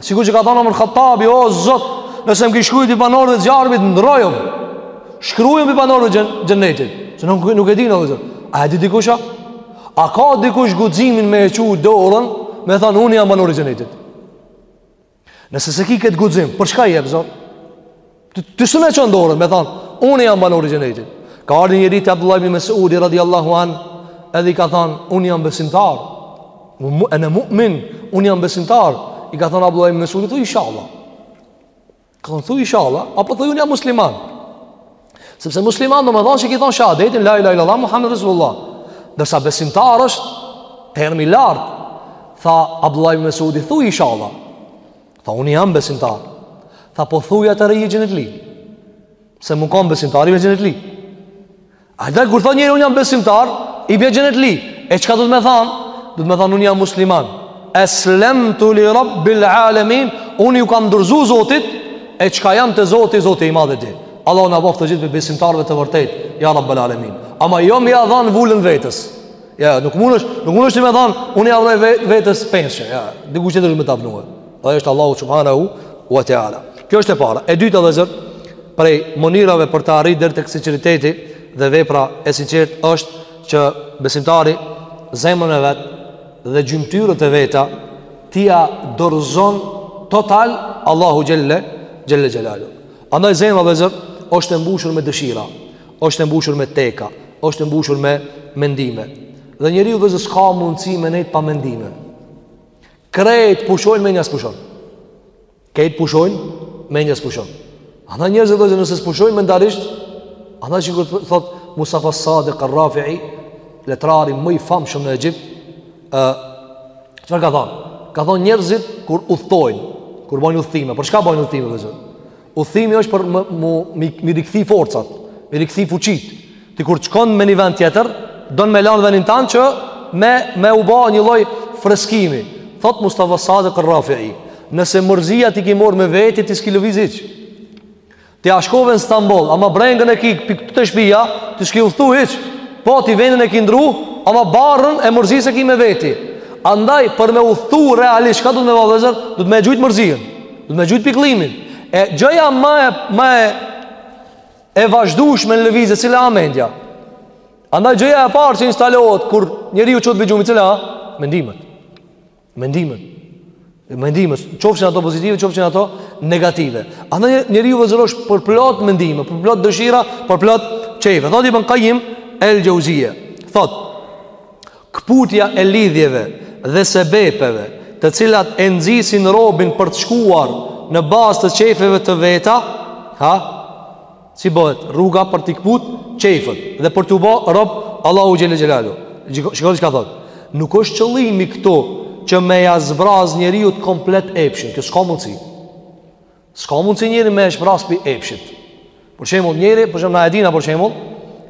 Sikur që ka thënë Omer Hatabi, o Zot, nëse më ki shkrujt prej banorëve të zjarmit, ndrrojëm. Shkrujëm prej banorëve të xhennetit. Se nuk nuk e dina vllezër. A e di dikush? A ka dikush guximin me e çu dorën, me thënë unë jam banor i xhennetit. Nëse s'e ki këtë guxim, për çka i jep zor? Ti s'mun e çon dorën, me thonë, unë jam banor i xhenetit. Ka ardhë njëri te Abdullah ibn Mesudi, radiallahu anhu, edhe i ka thonë, unë jam besimtar. Ene mu'min, unë jam besimtar. I ka thonë Abdullah ibn Mesudi, thuj inshallah. Ka thonë, thuj inshallah, apo thuj unë jam musliman. Sepse musliman domethonë që e ki thonë shehadetin, la ilahe ilallah, Muhammed Resulullah. Ndërsa besimtar është, term i lartë, tha Abdullah ibn Mesudi, thuj inshallah. Tha, unë jam besimtar. Tha, po thuj atëherë xhenetli. Se me kan besimtar, i bje xhenetli. Anda kur tha njëri, unë jam besimtar, i bje xhenetli. E çka duhet me thanë? Duhet me thanë, unë jam musliman. Eslemtu li rabbil alemin, unë ju kam dorëzu Zotit, e çka jam te Zoti, Zoti i madh e di. Allahu na baftë të gjithë prej besimtarve të vërtetë, ja rabbil alemin. Ama jo me ia dhanë vulën vetes. Jo, nuk mundesh, nuk mundesh ti me thon, unë ia vnoj vetes pesëshe, jo. Dikush që duhet me ta vnu. Po është Allahu subhanahu wa taala. Kjo është e para. E dyta vllezër, prej mënyrave për të arritur deri tek sinqeriteti dhe vepra e sinqertë është që besimtari zemrën e vet dhe gjymtyrët e veta t'ia dorëzon total Allahut xhelle xhelaluhu. Andaj zemra vllezër është e mbushur me dëshira. Është e mbushur me teka, është e mbushur me mendime. Dhe njeriu vllezër s'ka mundësi me nejtë pa mendime. Krejt pushojnë menja s'pushon. Krejt pushojnë menja s'pushon. Anda njerëzit vllezër nëse s'pushojnë mendërisht, anda sikur thot Mustafa Sadik Rafi'i, letrari më i famshëm në Egjipt, ë çfarë ka thënë? Ka thënë njerëzit kur udhtojnë, kur bojnë udhëtime, për çka bojnë udhëtime vllezër? Udhëtimi është për me, mi, mi rikthi forcat, mi rikthi fuqitë. Ti kur shkon me një vend tjetër, don me lan vendin tan që me, me u ba një lloj freskimi. Thot Mustafa Sadiq Rafi'i, nëse mërzia ti ki marr me veti ti s'ki lëviz hiç. Ti a shkove në Stamboll, ama brengën e ki pik te shpija, ti s'ki udhëtu hiç. Po ti vendin e ki ndru, ama barrën e mërzisë e ki me veti. Andaj për me udhëtu realisht çka duhet me vëllezër, duhet me e gjujt mërzinë. Duhet me gjujt pikllimin E gjëja ma e, ma e E vazhdushme në lëvizje Cila a mendja Andaj gjëja e parë që instalohet Kur njeriu çohet pi gjumi Cila a mendimet Mendimet Mendimet Qofshin ato pozitive Qofshin ato negative Andaj njeriu vëllezër osht Përplot mendime Përplot dëshira Përplot qejfe Thot Ibn Kajim El Xheuzije Thot Këputja e lidhjeve dhe sebepeve të cilat e nxisin robin për të shkuar në bazë të qejfeve të veta, ha? Si bëhet rruga për t'i këput qejfet dhe për t'ju bë rob Allahut xhele xhelaluhu. Shikoni çka thotë. Nuk është qëllimi këtu që me ja zbraz njeriut komplet epshin, kjo s'ka mundësi. S'ka mundësi njeri me u zbraz pi epshit Për shembull njeri, për shembull na e dina për shembull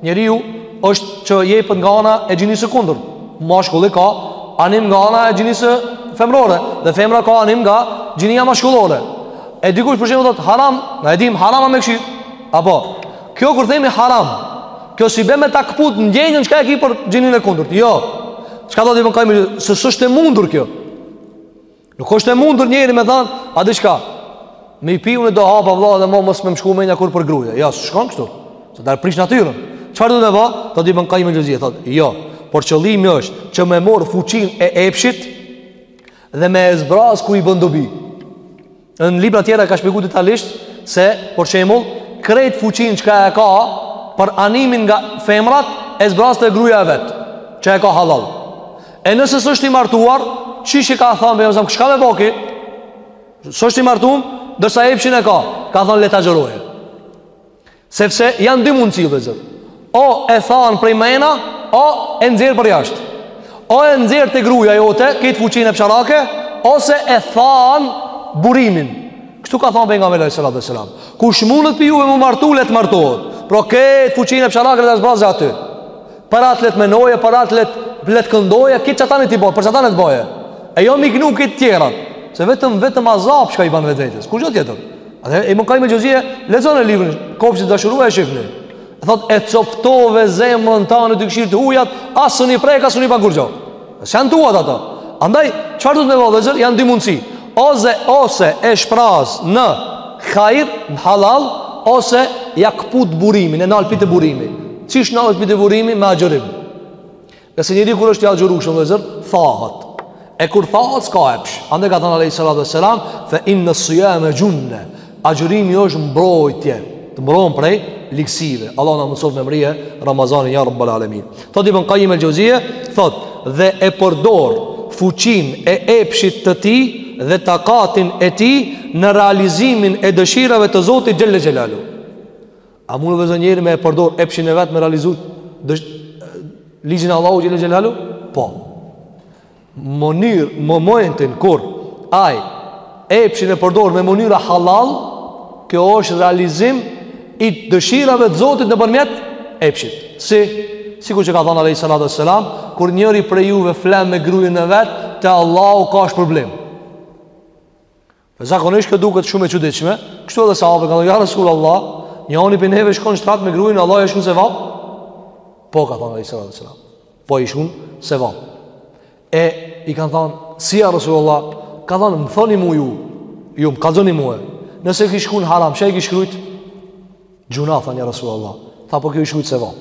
Njeriu është që jepet nga ana e gjinisë kundërt Mashkulli ka anim nga ana e gjinisë femrore Dhe femra ka anim nga gjinia mashkullore E dikush për shembull thotë haram Na e dim haram a me kshir Apo Kjo kur themi haram Kjo s'i bje me ta këput ndjenjën çka e ki për gjininë e kundërt Jo Çka thot Ibn Kajimi Se s'është e mundur kjo Nuk është e mundur njeri me thanë, a di çka, me i pi unë do hapa vla dhe mo mos me më shku menja kurr për gru. Jo, s'shkon kështu, se do ta prish natyrën. Çfarë duhet me ba? Thot Ibn Kajim Xheuzije, thot, jo, por qëllimi është që me morr fuqinë e epshit dhe me e zbraz ku i bën dobi. Në libra tjera ka shpjegu detalisht se, për shembull, krejt fuqinë çka e ka për animin nga femrat e zbraz te gruja e vet, që e ka hallall. E nëse s'është i martuar, qysh i ka thënë pejgamberi sa çka me bo ki? S'është i martuar, ndërsa epshin e ka, ka thënë le të agjërojë. Sepse janë dy mundësi vëllezër. O e than prej mrena, o e nxjerr përjashta. O e nxjerr te gruja jote, këtë fuqinë epsharake, ose e than burimin. Kështu ka thanë pejgamberi alejhi salatu ve selam. Kush mundet pi juve m'u martu, le të martohet. Pra këtë fuqinë epsharake le ta zbrazë aty. Për atë le të menoje, për atë le të, le t' këndoje, ki qatane t'i bojë, për qatane t'i bojë. E jo mi knu këtë tjera, se vetëm, vetëm azab çka i ban vetvetes, kurgjo tjetër? A dhe Ibn Kajim Xheuzije, lexone librin, Kopshti i dashuruar e shifni. E thot, e coptove zemrën tane tu kshir të hujat, as sun i prek, as sun i ban kurgjo. Se janë tuat ato Andaj, çfarë duhet me bo vllezër, janë dy mundësi Ose, ose e shpraz në hajr, në halal Ose ja këput burimin, e nal pi te burimi Qysh e nal pi te burimi me agjërim E se njeri kur është i agjërushëm vllezër, thahet E kur thahet s'ka epsh Andaj ka thënë alejhi salatu ue selam Fe inne sijame xhunne Agjërimi është mbrojtje, të mbron prej ligësive. Allahu na mundsoft me mbrije Ramazanin ja Rabbel alemin. Thot Ibn Kajim el-Xheuzije, thot dhe e përdor fuqinë e epshit të tij dhe takatin e tij në realizimin e dëshirave të Zotit Xhelle Xhelalu. A mund vllezër njeri me e përdor epshin e vet me realizu ligjin e Allahu Xhelle Xhelalu? Po. mënyrë, në momentin kur ai epshin e përdor me mënyra halal, kjo është realizim i dëshirave të Zotit nëpërmjet epshit. Si, sikur që ka thonë alejhi salatu ue selam, kur njëri prej juve flen me grujen e vet, te Allahu ka shpërblim. Zakonisht kjo duket shumë e çuditshme, kështu edhe sahabët kanë thënë ja Rasul Allah, njoni pi neve shkon n'shtrat me grun, Allahu e shkrun sevap. Po ka thënë alejhi salatu ue selam Po i shkrun sevap. E i kanë thënë si ja Rasul Allah, ka thënë më thoni mua ju, ju më kallzoni mua. Nëse kish shku n'haram, çka i kish shkrujt? Gjunah, thanë ja Rasul Allah. Tha po kjo i shkruhet sevap.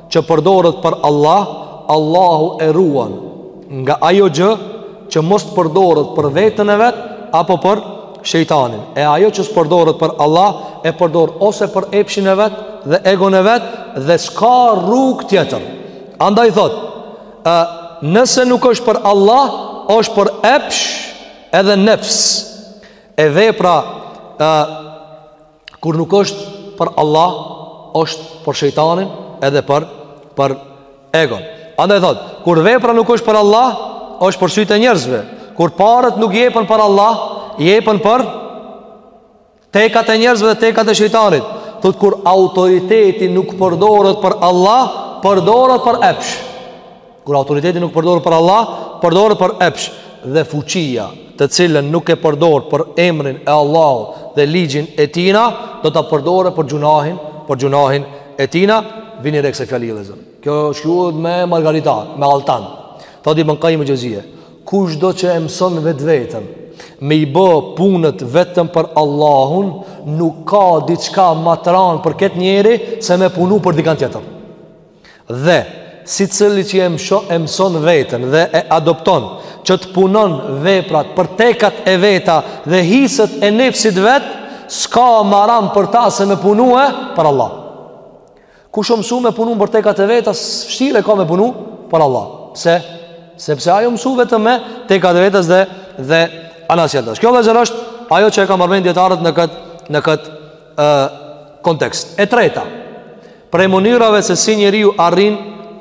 që përdoret për Allah, Allahu e ruan nga ajo gjë që mos të përdoret për veten e vet apo për shejtanin. E ajo që s'përdoret për Allah e përdor ose për epshin e vet dhe egon e vet dhe s'ka rrugë tjetër. Andaj thotë nëse nuk është për Allah, është për epsh edhe nefs. E vepra ë kur nuk është për Allah, është për shejtanin edhe për për egon. Andaj thot, kur vepra nuk është për Allah, është për sytë e njerëzve. Kur paret nuk jepen për Allah, jepen për tekat e njerëzve dhe tekat e shejtanit. Thot kur autoriteti nuk përdoret për Allah, përdoret për epsh. Kur autoriteti nuk përdoret për Allah, përdoret për epsh dhe fuqia, të cilën nuk e përdor për emrin e Allahut dhe ligjin e Tina, do ta përdore për gjunahin, për gjunahin e Tina, vini re kësaj fjale vllezër. Kjo shkruhet me margaritarë, me altan. Thotë Ibn Kajim el-Xheuzije, kushdo që e mëson vetveten me i bë punët vetëm për Allahun, nuk ka diçka më të rëndë për këtë njeri se me punu për dikan tjetër. Dhe, sicili që e msho, e mëson veten dhe e adopton që të punon veprat për tekat e veta dhe hiset e nefsit vet, s'ka ma ran për ta se me punue për Allah. Kush o mësu me punu për tekat e veta, fshtir e ka me punu për Allah. Pse? Sepse ai o mësu vetëm me tekat e veta dhe, dhe anasjelltas. Kjo vllezër është ajo që e kan përmen dijetarët në këtë në këtë ë kontekst. E treta, prej mënyrave se si njeriu arrin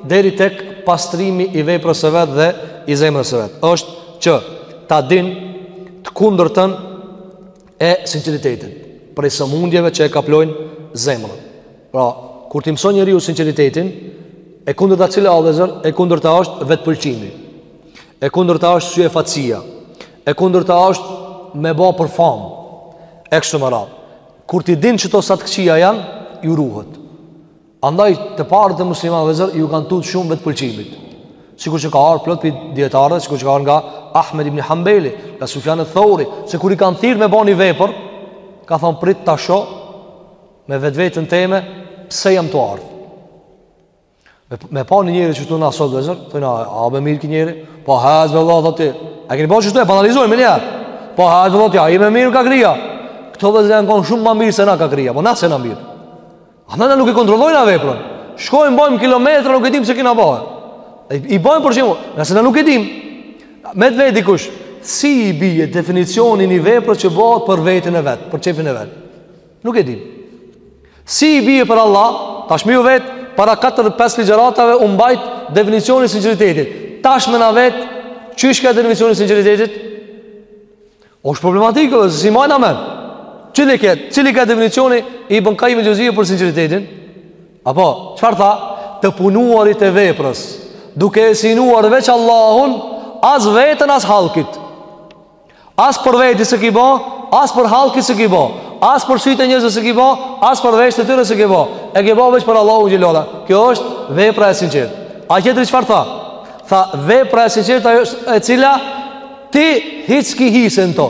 deri tek pastrimi i veprës së vet dhe i zemrës së vet, është që ta din të kundërtën e sinqeritetit, prej sëmundjeve që e kaplojnë zemrën. Pra, kur t'e mëson njeriu sinqeritetin, e kundërta cila o vllezër, e kundërta është vetpëlqimi. E kundërta është syefaqësia. E kundërta është me ba për famë. e kështu me radhë. Kur t'i din qito sa të këqija janë, ju ruhet. Andaj të parët e muslimanëve vllezër ju kanë tutë shumë vetëpëlqimit. Sikur që ka ardh plot pi dijetarëve, sikur që ka ardh nga Ahmed ibn Hanbali, nga Sufjan al-Thauri, se kur i kanë thirrë me ba ni vepër, ka thon prit ta shoh me vetveten teme pse jam tu ardh. Me, me pa një njeri që të nga sot vllezër, të nga, a be mirë ky njeri, po hajtë me vëllë, thotë ti, e këni po që të e, po analizojnë, me njerë, po hajtë me vëllë, a je mirë ka kryja, këta vllezër janë konë shumë ma mirë se na ka kryja, po na s'jena mirë, a na nuk e kontrollojna veprën, shkojmë, bojmë kilometra, nuk e dimë pse kina bo, i, i bojmë për shembull, nëse na nuk e dimë, me të vet dikush, si i bie definicioni i veprës që bëhet për veten e vet, për qefin e vet, Nuk e dim. Si i bie për Allah, tash me ju vet para 4-5 ligjëratave u mbajt definicioni i sinqeritetit. Tash me na vet qysh ke definicioni i sinqeritetit? Është problematikë, se s'i mbajna men. Cili ke, cili ke definicioni i Ibn Kajim el-Xheuzije për sinqeritetin? Apo, çfarë tha? Të punuarit e veprës, duke e synuar veç Allahun, as veten as hallkit. As për veti s'e ki bo, as për hallki s'e ki bo, as për sytë e njerëzve s'e ki bo, as për veshtë e tyre s'e ki bo. E ki bo veç për Allahun xhel-le ve ala. Kjo është vepra e sinqertë. A qetri çfarë tha? Tha vepra e sinqertë është e cila ti hiç s'ki hise në to.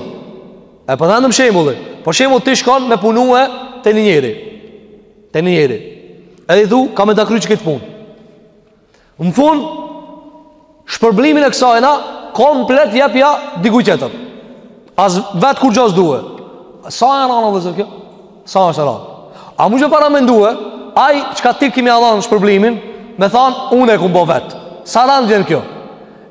E përmendëm shembullin. Për shembul ti shkon me punue te një njeri. Te një njeri. Edhe i thu, kam me ta kry qikët punë. Në fund, shpërblimin e kësajna, komplet jepja dikuj qetër. As vetë kurgjo s'due. Sa e ran vllezër kjo? Sa është e ran? A mu që para më duhen, aj që ka ti ki me ia dhanë shpërblimin, me thanë, unë e kum bo vetë. Sa e ran kjo?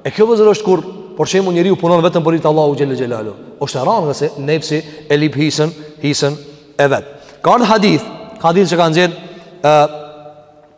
E kjo vllezër është kur, për shembull njeriu punon vetëm për hir të Allahut xhel-le xhelaluhu. Oshtë e ran vllezër se nefsi e lyp hisen, hisen e vet. Ka ardh hadith, hadith që ka nxjerrë,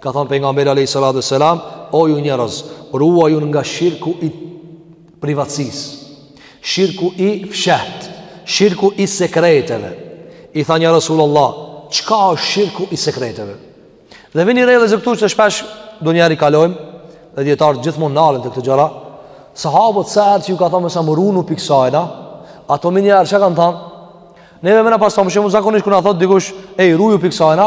Ka thënë pejgamberi alayhi salatu wasalam, o ju njerëz, ruajuni nga shirku i privatësisë, shirku i fshehtë, shirku i sekreteve. I thanë ja Rasulullah, çka është shirku i sekreteve? Dhe vini re vllezër këtu është shpesh do herë i kalojmë dhe dijetarët gjithmonë nalen te këto gjana. Sahabët sa herë që ju ka thanë me e pa runu pi ksajna, ata menjëherë çka kanë thënë? Neve me na pas thënë, ma shumë zakonisht kur na thotë dikush, "Ej, ruju pi ksajna",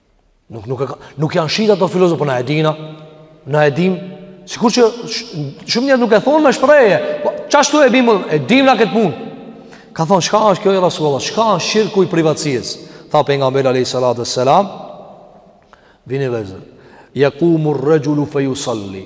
Nuk nuk nuk janë shit ata filozofë, po na e dina. Na e dimë. Sikur që shumë njerëz nuk e thonë me shprehje, po qashtu e bijmë, e dimë na këtë punë. Kanë thonë, çka është kjo ja Rasulullah? Çka është shirku i privatësisë? Tha pejgamberi alayhi salatu selam, vini re vllezër. Yaqumu ar-rajulu fa yusalli.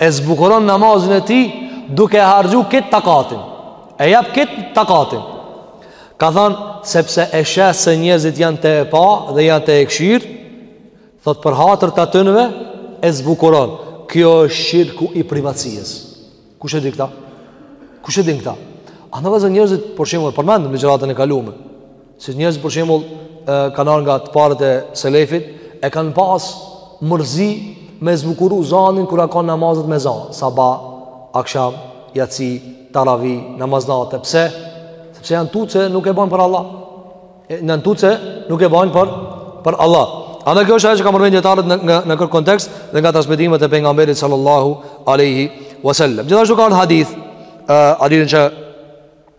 e zbukuron namazin e tij duke harxhu këtë takatin e jap këtë takatin ka thonë sepse e sheh se njerëzit janë tu e pa dhe janë tu e kshyr thot për hatër të atynve e zbukuron kjo është shirku i privatësisë kush e di këta? kush e di këta? a e vllezër njerëzit për shembull përmendëm në ligjëratën e kalume Siç njerëz për shembull kanë ardhur nga të parët e selefit, e kanë pas mërzi me zbukuru zanin kur a kanë namazet me zan, sabah, aksham, jaci, taravi, namaz nate. Pse? Sepse janë tut se nuk e bajn për Allah. Janë tut se nuk e bajn për për Allah. Edhe kjo është ajo që kanë përmend dijetarët në në në këtë kontekst dhe nga transmetimet e pejgamberit sallallahu alaihi wasallam. Gjithashtu ka ardhë hadith, uh, hadithin që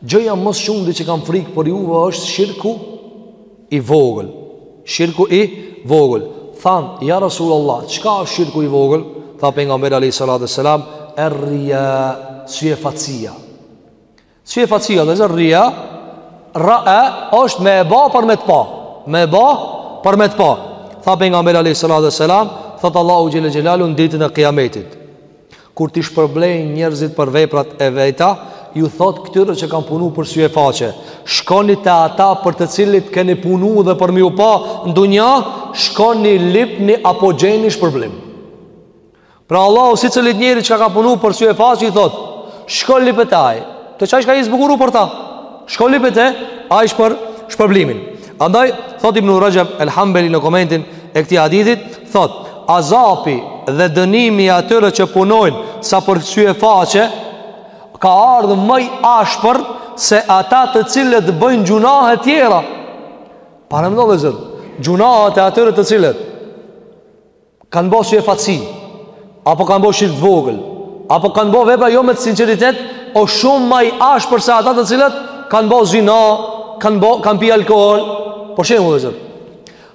Gjëja më së shumti që kam frikë për juve është shirku i vogël. Shirku i vogël. Thanë, ja Rasul Allah, qka është shirku i vogël? Tha pejgamberi a.s. Errija syefaqia. Syefaqia vllezër rija, rija është me e ba për me të pa. Me e ba për me të pa. Tha pejgamberi a.s. Thotë Allahu xhele xhelaluhu në ditën e kijametit. Kur t'i shpërblejë njerëzit për veprat e veta, ju thot këtyre që kanë punu për sy e faqe, shkoni të ata për të cilit keni punu dhe për mi u pa në dunja, shkoni lipni apo gjeni shpërblim. Pra Allahu secilit njeri që ka ka punu për sy e faqe, i thot, shko lipe te ai, te qaj çka ki zbukuru për ta, shko lipe te ai shpër, shpërblimin. Andaj, thot Ibn Rajab, el Hambeli në komentin e këtij hadithit, Thotë, Azapi dhe dënimi i atyre që punojnë sa për syefaqe ka ardhur ma i ashpër se ata të cilët bëjnë gjunahe të tjera. Pra do me thënë vllezër, gjunahet e atyre të cilët kanë bo syefaqi apo kanë bo shirk të vogël, apo kanë bo vepra jo me sinqeritet, o shumë ma i ashpër se ata të cilët kanë bo zina, kanë bo kanë pi alkohol, për shembull vllezër.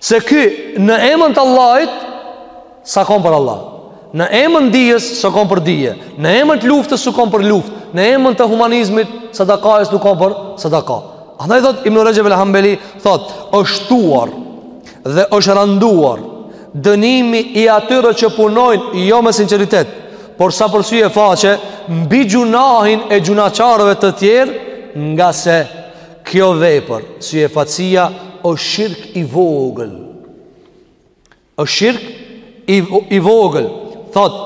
Se ky në emën të Allahit s'u kon për Allah. Në emën e dijes s'u kon për dije. Në emën e luftës s'u kon për luftë. Në emën të humanizmit sadaka as nuk kon për sadaka. Andaj thot Ibn Rexheb el Hambeli thot është shtuar dhe është randuar dënimi i atyre që punojnë jo me sinqeritet, por sa për sy e faqe mbi gjynahin e gjynahqarëve të tjerë, ngase Kjo vepër, syefaqësia, është shirk i vogël. Është shirk i, i vogël. Thot,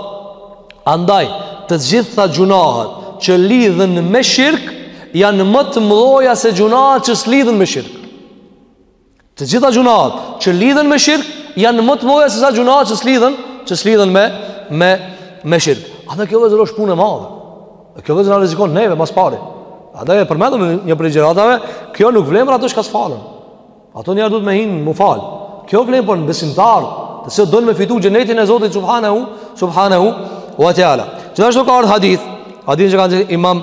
andaj, të gjitha gjynahet që lidhen me shirk, janë më të mdhoja se gjynahet që s'lidhen me shirk. Të gjitha gjynahet që lidhen me shirk janë më të mëdha se sa gjynahet që s'lidhen, që s'lidhen me me me shirk. Andaj kjo vllezër osht punë e madhe? A kjo vllezër na rrezikon neve ma s'pari? Andaj e përmendëm në një prej ligjëratave, kjo nuk vlen për ato që ka s'falen. Ato njerëz duhet me hin, mu fal. Kjo vlen për besimtar, të cilët dojnë me fitu xhenetin e Zotit subhanahu subhanahu wa taala. Gjithashtu ka ardhur hadith, hadithin që ka Imam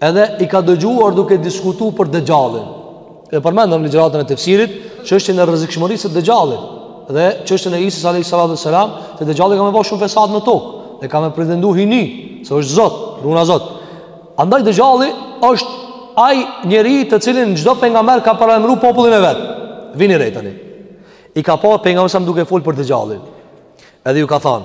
Edhe i ka dëgjuar duke diskutu për Dexhallin. E përmendëm në ligjëratën e tefsirit, çështjen e rrezikshmërisë së Dexhallit dhe çështjen e Isës alejhi salatu ue selam, se Dexhalli ka me ba shumë fesad në tokë dhe ka me pretendu hyjni, se është Zot, ruajna Zot. Andaj Dexhalli është ai njeri të cilin çdo pejgamber ka paralajmëru popullin e vet. Vini re tani. I ka pa pejgamberi alejhi selam duke fol për Dexhallin. Edhe ju ka thënë,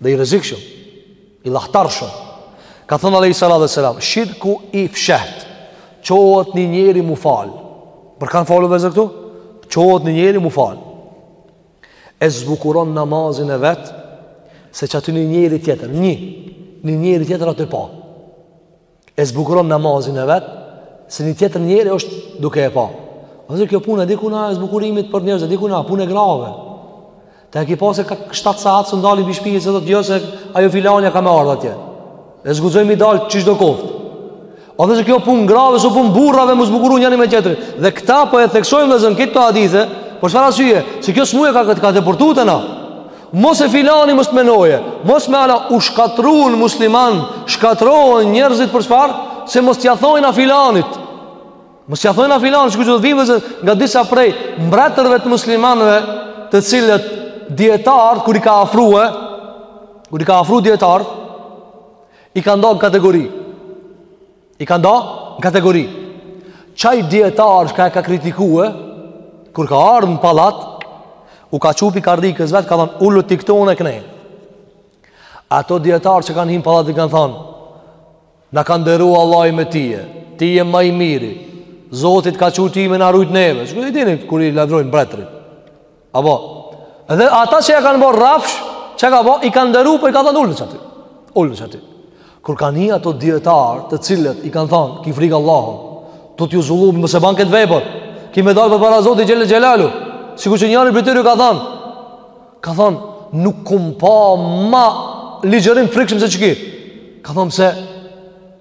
dhe i rrezikshëm, i llahtarshëm. Ka thënë alejhi salatu ue selam, shirku i fshehtë çohet një njeri mu fal. Për kënd folim vllezër këtu? Çohet një njeri mu fal. E zbukuron namazin e vet se qaty një njeri tjetër, një, një njeri tjetër e pa. e zbukuron namazin e vet, se një tjetër njeri është duke e pa. Ose kjo punë dikur u kon e zbukurimit për njerëz, dikur u kon punë grave. Te ki pasë ka 7 saat s'un dalim pi shpije se do të jose ajo filanja ka me ardh atje. E s'guxoj me dal qysh do koft. Ose se kjo punë grave, s'o punë burrave m'u zbukuru njani me tjetrin. Dhe këta po e theksojm vllezër këto hadithe, për çfarë arsye? Se kjo smuje ka ka depërtu te na. Mos e filani mos menoje, mos me ala u shkatrruan muslimant, shkatërrohen njerëzit për çfarë? Se mos t'ia thojnë filanit. Mos t'ia thojnë filanit, sikur do të vimë se nga disa prej mbretërve të muslimanëve, të cilët dijetarët kur i ka afrua, kur i ka afru dijetarët, i ka nda n'kategori. I ka nda në kategori. Qaj dijetar çka e ka kritikue, kur ka ardhë në pallat, u ka çu pi karrikës vet, ka thonë, ulu ti këtu unë e këne. Ato dijetarë që kanë hi në pallat i kanë thonë, na ka nderu Allahi me tije, ti je ma i miri, Zoti t'ka çu ty me na rujt neve, ju e dini, kur i lavdrojnë mbretërit. Apo, edhe ata që ja kanë bërë rrafsh, çka ka bërë, i ka nderu, po i ka thënë ulu qaty. Ulu qaty. Kur kanë hi ato dijetarë të cilët i kanë thënë, ki frikë Allahun, tutju zullumit, mos e ban këtë vepër, ki me dalë përpara Zotit xhel xhelalu, sikur që njëri prej tyre ka thënë, ka thënë, nuk kum pa ma ligjërim frikshëm se qiky. Ka thënë pse,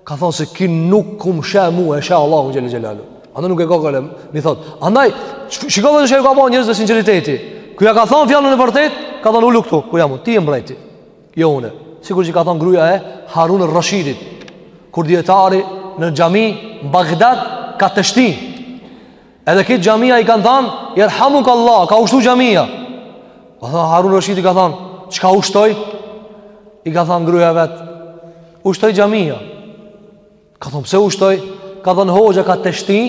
Ka thonë se ky nuk um sheh mu e sheh Allahun xhel xhelalu. Andaj nuk e ka problem, m'i thotë. Andaj, shiko vet çka i ka bërë njerëzve sinqeriteti. Kur ja ka thonë fjalën e vërtetë, ka thonë ulu këtu, ku jam unë, ti je mbreti. Jo une. Sikur që ka thonë gruja e Harun er-Rashidit. Kur dijetari në xhami, në Bagdad, ka teshtinë. Edhe kejt xhamia i kanë thanë, jerhamukallah, ka ushtu xhamia. Ka thanë, Harun Rashidi ka thanë, çka ushtoi? I ka thanë gruja vet, ushtoi xhamia. Ka thanë, pse ushtoi? Ka thanë, hoxha ka teshti,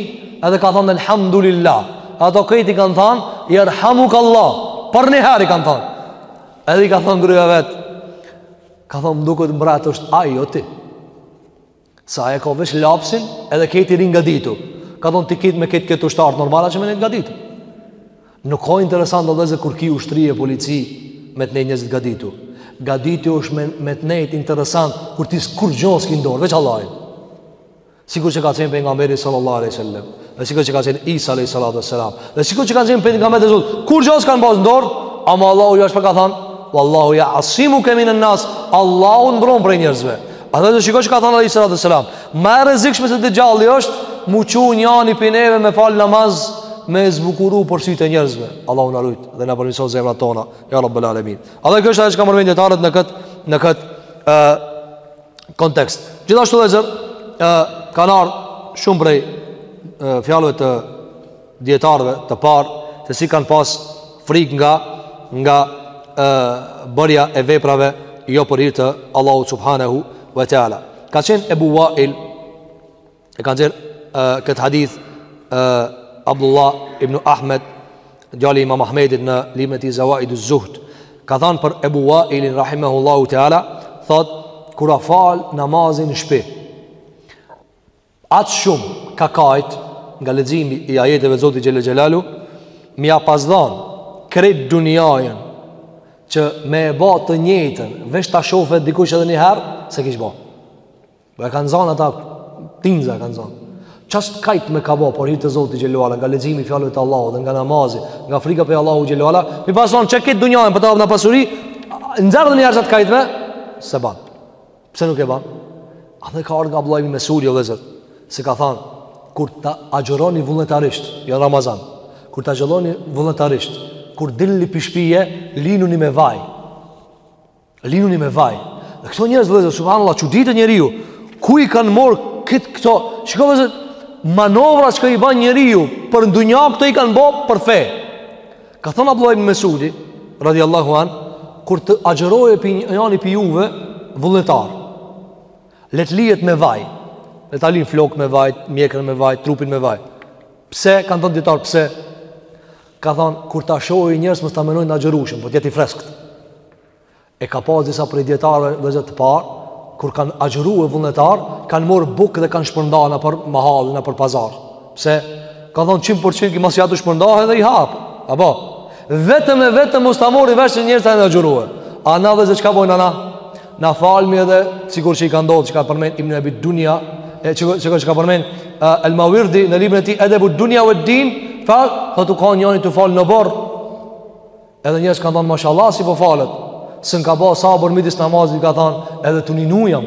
edhe ka thanë, elhamdulillah. Ato kejt i kanë thanë, jerhamukallah, përnjëherë i kanë thanë. Edhe i ka thanë gruja vet, ka thanë, m'duket mbret është ai, jo ti. Se ai e ka veç lapsin edhe kejt i rrinë gatitu. Ka thonë ti ketë me kejt këta ushtarë normal që me nejt gatitu. Nuk o interesant vëllezër kur ki ushtri e polici me të nejt njerëzit gatitu. Gatitu është me, me të nejt interesant kur ti kurrgjo s'ki n'dorë, veç Allahin. Sikur që ka qenë pejgamberi sallallahu alaihi wasallam. Dhe sikur që ka qenë Isa alayhi salatu wassalam. Dhe sikur që kanë qenë pejgamberët e Zotit. Kurrgjo s'kanë pas n'dorë, ama Allahu ja çfarë ka thon, wallahu ya'simuka minan nas. Allahu mbron prej njerëzve. Andaj shiko çka ka thon alayhi salatu wassalam. Ma e rrezikshme se Dexhalli është m'u çu njani pi neve me fal namaz me zbukuru për sytë e njerëzve. Allahu na rujt dhe na përmirëso zemrat tona. Ya rabbul alamin. Edhe kjo është çka kanë përmend dijetarët në kët në kët ë kontekst. Gjithashtu vëllezër, e, kanë ardhë shumë prej fjalëve të dijetarëve të parë, se si kanë pas frik nga, nga e, bërja e veprave jo për hir të Allahu Subhanehu vë Teala. Ka qenë Ebu Wail, E ka nxjerr këtë hadith Abdullah ibn Ahmed, djali i Imam Ahmedit në librin e tij Zawaid az-Zuhd. Ka thënë për Ebu Wailin rahimahullahu teala, thot kur e ka fal namazin në shtëpi, aq shumë ka kajt nga leximi i ajeteve të Zotit xhel xhelalu, me ia pas dhon krejt dunjanë që me e bë të njëjtën, veç ta shohë dikush edhe një herë s'e kish bë. Dhe po e ka zanë ata tinza ka zanë. Qat kajtme ka bo për hir të Zotit xhelala nga leximi i fjalëve të Allahut dhe nga namazi, nga frika për Allahu xhelala, me i pas dhon qekët dunjan për të hapur na pasuri, vëzër edhe një herë qat kajtme s'e ban. Pse nuk e ban? A dhe ka ardhur nga Abdullah ibn Mesudi o vëzër, se ka thënë kur të agjëroni vullnetarisht, jo në Ramazan, kur të agjëroni vullnetarisht, kur dilni pi shtëpie, linuni me vaj. Linuni me vaj. Dhe këto njerëz vëllezër subhanallahu çuditet njeriu. Ku i kanë marr kët këto? Shiko vëllezër manovra që i bën njeriu për dunja këta i kanë bë për fe. Ka thënë Abdullah ibn Mesudi radhiyallahu an kur të agjërojë njani pi juve vullnetar. Le të lihet me vaj. Le ta lin flokt me vaj, mjekrën me vaj, trupin me vaj. Pse kanë thënë dijetarët pse? Ka thënë kur ta shohin njerëz mos ta menojnë t'agjërushëm, po t'jetë i freskët. E ka pas disa prej dijetarëve vëzë të parë kur kanë agjëruar vullnetar, kanë marr bukë dhe kanë shpërndar nëpër mahallë, nëpër pazar. Pse? Ka thënë 100% ky masi a tu shpërnda edhe ai ha. Apo vetëm e vetëm mos ta morin vesh njerëzit që kanë agjëruar. A na vëzë çka bojmë na? Na falmi edhe sikur që i ka ndodhur çka përmend Ibn Abi Dunya, e çka çka çka përmend El Maverdi në librin e tij Edebu Dunya wa Din, thotë tu kanë njani tu u fal në oborr. Edhe njerëz kanë thënë mashallah si po falet. S'un ka bë sabër midis namazit ka thënë edhe tu ninu jam.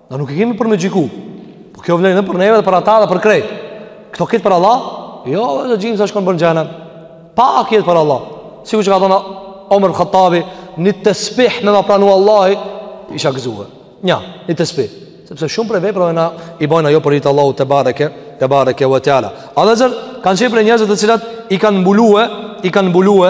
Na nuk e kemi për me gjiku. Po kjo vlen edhe për neve dhe për ata dhe për krejt. Këto krejt për Allah? Jo, dhe gjimsa shkon për në xhehenem. Pak jet për Allah. Sikur që ka thonë Omer Khattabi, një tespih me ma pranu Allahi, isha gëzue. Nja, një tespih. Sepse shumë prej veprave na i bojmë jo për hir të Allahut tebareke, tebareke ve teala. A vëllezër, kanë qenë prej njerëzve të cilët i kanë mbulue, i kanë mbulue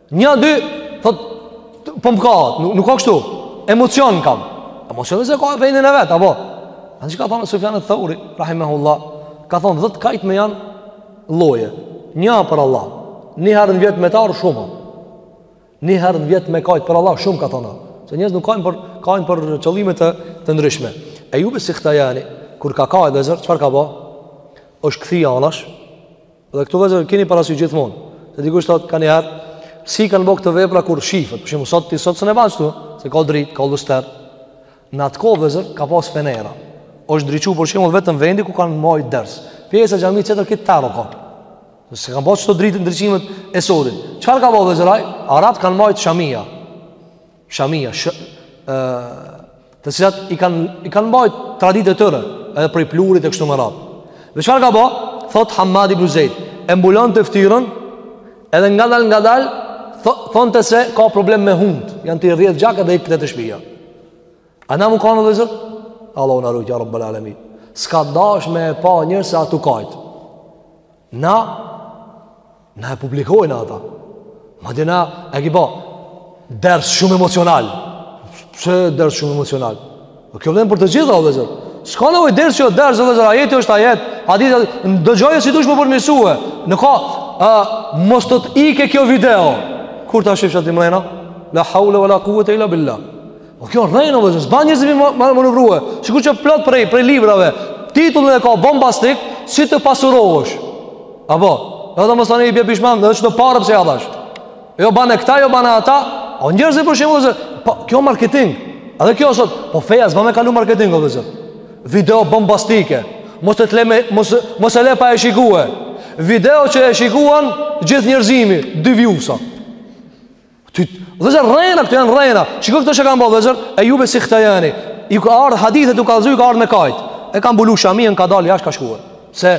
Një, dy, thot, po më kahet, nuk, nuk ka kështu, emocione kam. Emocioni s'e ka vendin e vet, apo? A në që ka thonë Sufjan e Thauri, Rahimehullah, ka thonë, dhetë kajtme janë lloje, një për Allah, një herë në vjetë me t'ra shumë, një herë në vjetë me kajtë për Allah shumë, ka thonë, se njerëz nuk kajnë për, kajnë për qëllime të, të ndryshme. Ejub es-Sikhtijani, kur ka ka vëllezër, çfarë ka ba? është këthi anash, Dhe këtu vëzër keni parasysh gjithmonë, se dikush thotë kanjëherë si kanë bo këto vepra kur shifet. Për shembull sot ti sot s'un e ban kështu, se ka dritë, ka luster. Në atë kohë vëzër ka pas fenera. Është ndriçuar për shembull vetëm vendi ku kanë majt ders. Pjesa e xhamisë tjetër krejt terr u kon. S'e kanë pas kështu dritë ndriçimet e sotit. Çfarë ka bërë vëzër ai? Arabët kanë majt shamia. Shamia, sh, e, të cilat i kanë i kanë mbajt traditën e tyre, edhe prej plurit e kështu me radhë. Dhe çfarë ka ba? Thotë Hamad ibn Zeid, e mbulonte fytyrën, edhe ngadalë ngadalë thonte se ka problem me hundë, janë t'i rrjedh gjak edhe ikte te shtëpia. A na mund kanë vëllezër? Allahu na rujt ya rabbul alamin. S'ka dash me e pa njerëz se a tu kajt. Na, na e publikojnë ata. Madje na, e ki ba, ders shumë emocional. Pse ders shumë emocional? Po kjo vlen për të gjitha, o vëllezër. S'ka nevojë ders jo ders, o vëllezër, ajeti është ajet, hadithi, dëgjoje si dush me u përmirësue. Në ka, a, mos të të ikë kjo video. Kur ta shifsh atë mrena? La haule ue la kuvete ila billah. Po kjo rrenë o vëllezër, s'ba njerëzimi me manovrue Sikur që plot prej, prej librave Titullin e ka bombastik Si të pasurohesh Apo Domethanë i bje pishman Edhe qeto pare pse ja dhash Jo bane këta, jo bane ata O njerëzimi për shembull dhe po, Kjo marketing Edhe kjo sot Po feja s'ba me kalu marketing o vëllezër Video bombastike Mos e le me Mos, mos e le pa e shikue Video që e shikuan Gjithë njerëzimi Dy viewsa Ty, vëllezër, rrena, këto janë rrena. Shiko këta që kanë bërë, vëllezër, Ejub Sihtijani. Ju ka ardhë hadithet tu kallzu, ju ka ardhë me kajtë. E ka mbulu shaminë, ka dalë, jashtë ka shkuar. Pse,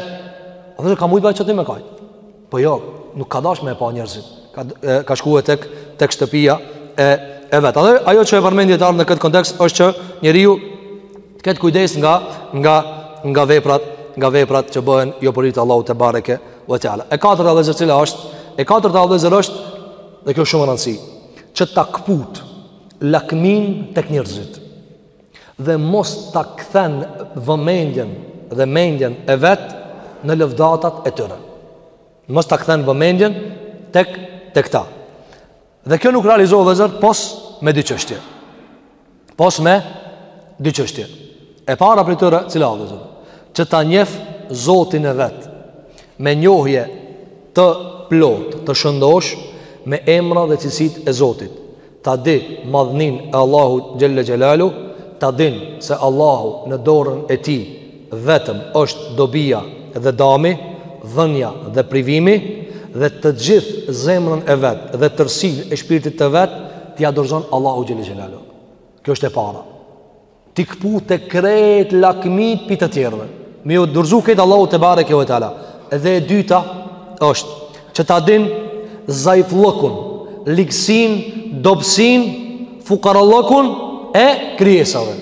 vëllezër, ka mujtë bash qaty me kajtë. Po jo, nuk ka dashë me e pa njerëzit. Ka, e, ka shkuar tek, tek shtëpia e, e vetë. Ajo që e përmendin dijetarët në këtë kontekst, është që njeriu Të ketë kujdes nga nga nga veprat, nga veprat që bëhen jo për hir të Allahut tebareke ve teala. E katërta vëllezër cila është? E katërta vëllezër është dhe kjo shumë me rëndësi, që ta kput lakminë tek njerëzit. Dhe mos ta kthen vëmendjen dhe mendjen e vet në lëvdatat e tyre. Mos ta kthen vëmendjen tek tek ta. Dhe kjo nuk realizohet vëllezër pos me dy çështje. Pos me dy çështje. E para prej tyre, cila vëllezër, që ta njef zotin e vet, me njohje të plotë, të shëndoshë, me emra dhe cilësitë e zotit. Ta di madhninë e Allahu Xhele Xhelalu, ta din se Allahu në dorën e tij, vetëm është dobia dhe dami, dhënia dhe privimi, dhe të gjithë zemrën e vet dhe tërësinë e shpirtit të vet t'ia dorëzon Allahu xhele xhelalu. Kjo është e para. T'i kputë krejt lakmitë pi të tjerëve. Me ju dorëzu këtë Allahu tebareke ve teala. Dhe e dyta është që ta din zajfllëkun, ligësinë, dobësinë, fukarallëkun e krijesave.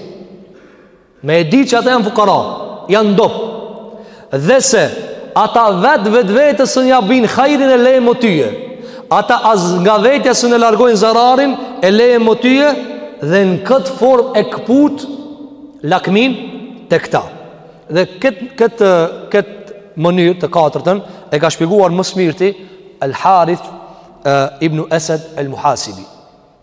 Me e ditë që ata janë fukara, janë dobët. Dhe se ata vetë vetvetes s'un ja binë hajrin e leje më tyje. Ata as nga vetja s'un largojnë zararin e leje më tyje dhe në këtë formë e këput lakminë te këta. Dhe këtë, këtë, këtë mënyrë të katërtën e ka shpjeguar më s'miri El Harith e, Ibnu Esed El Muhasibi.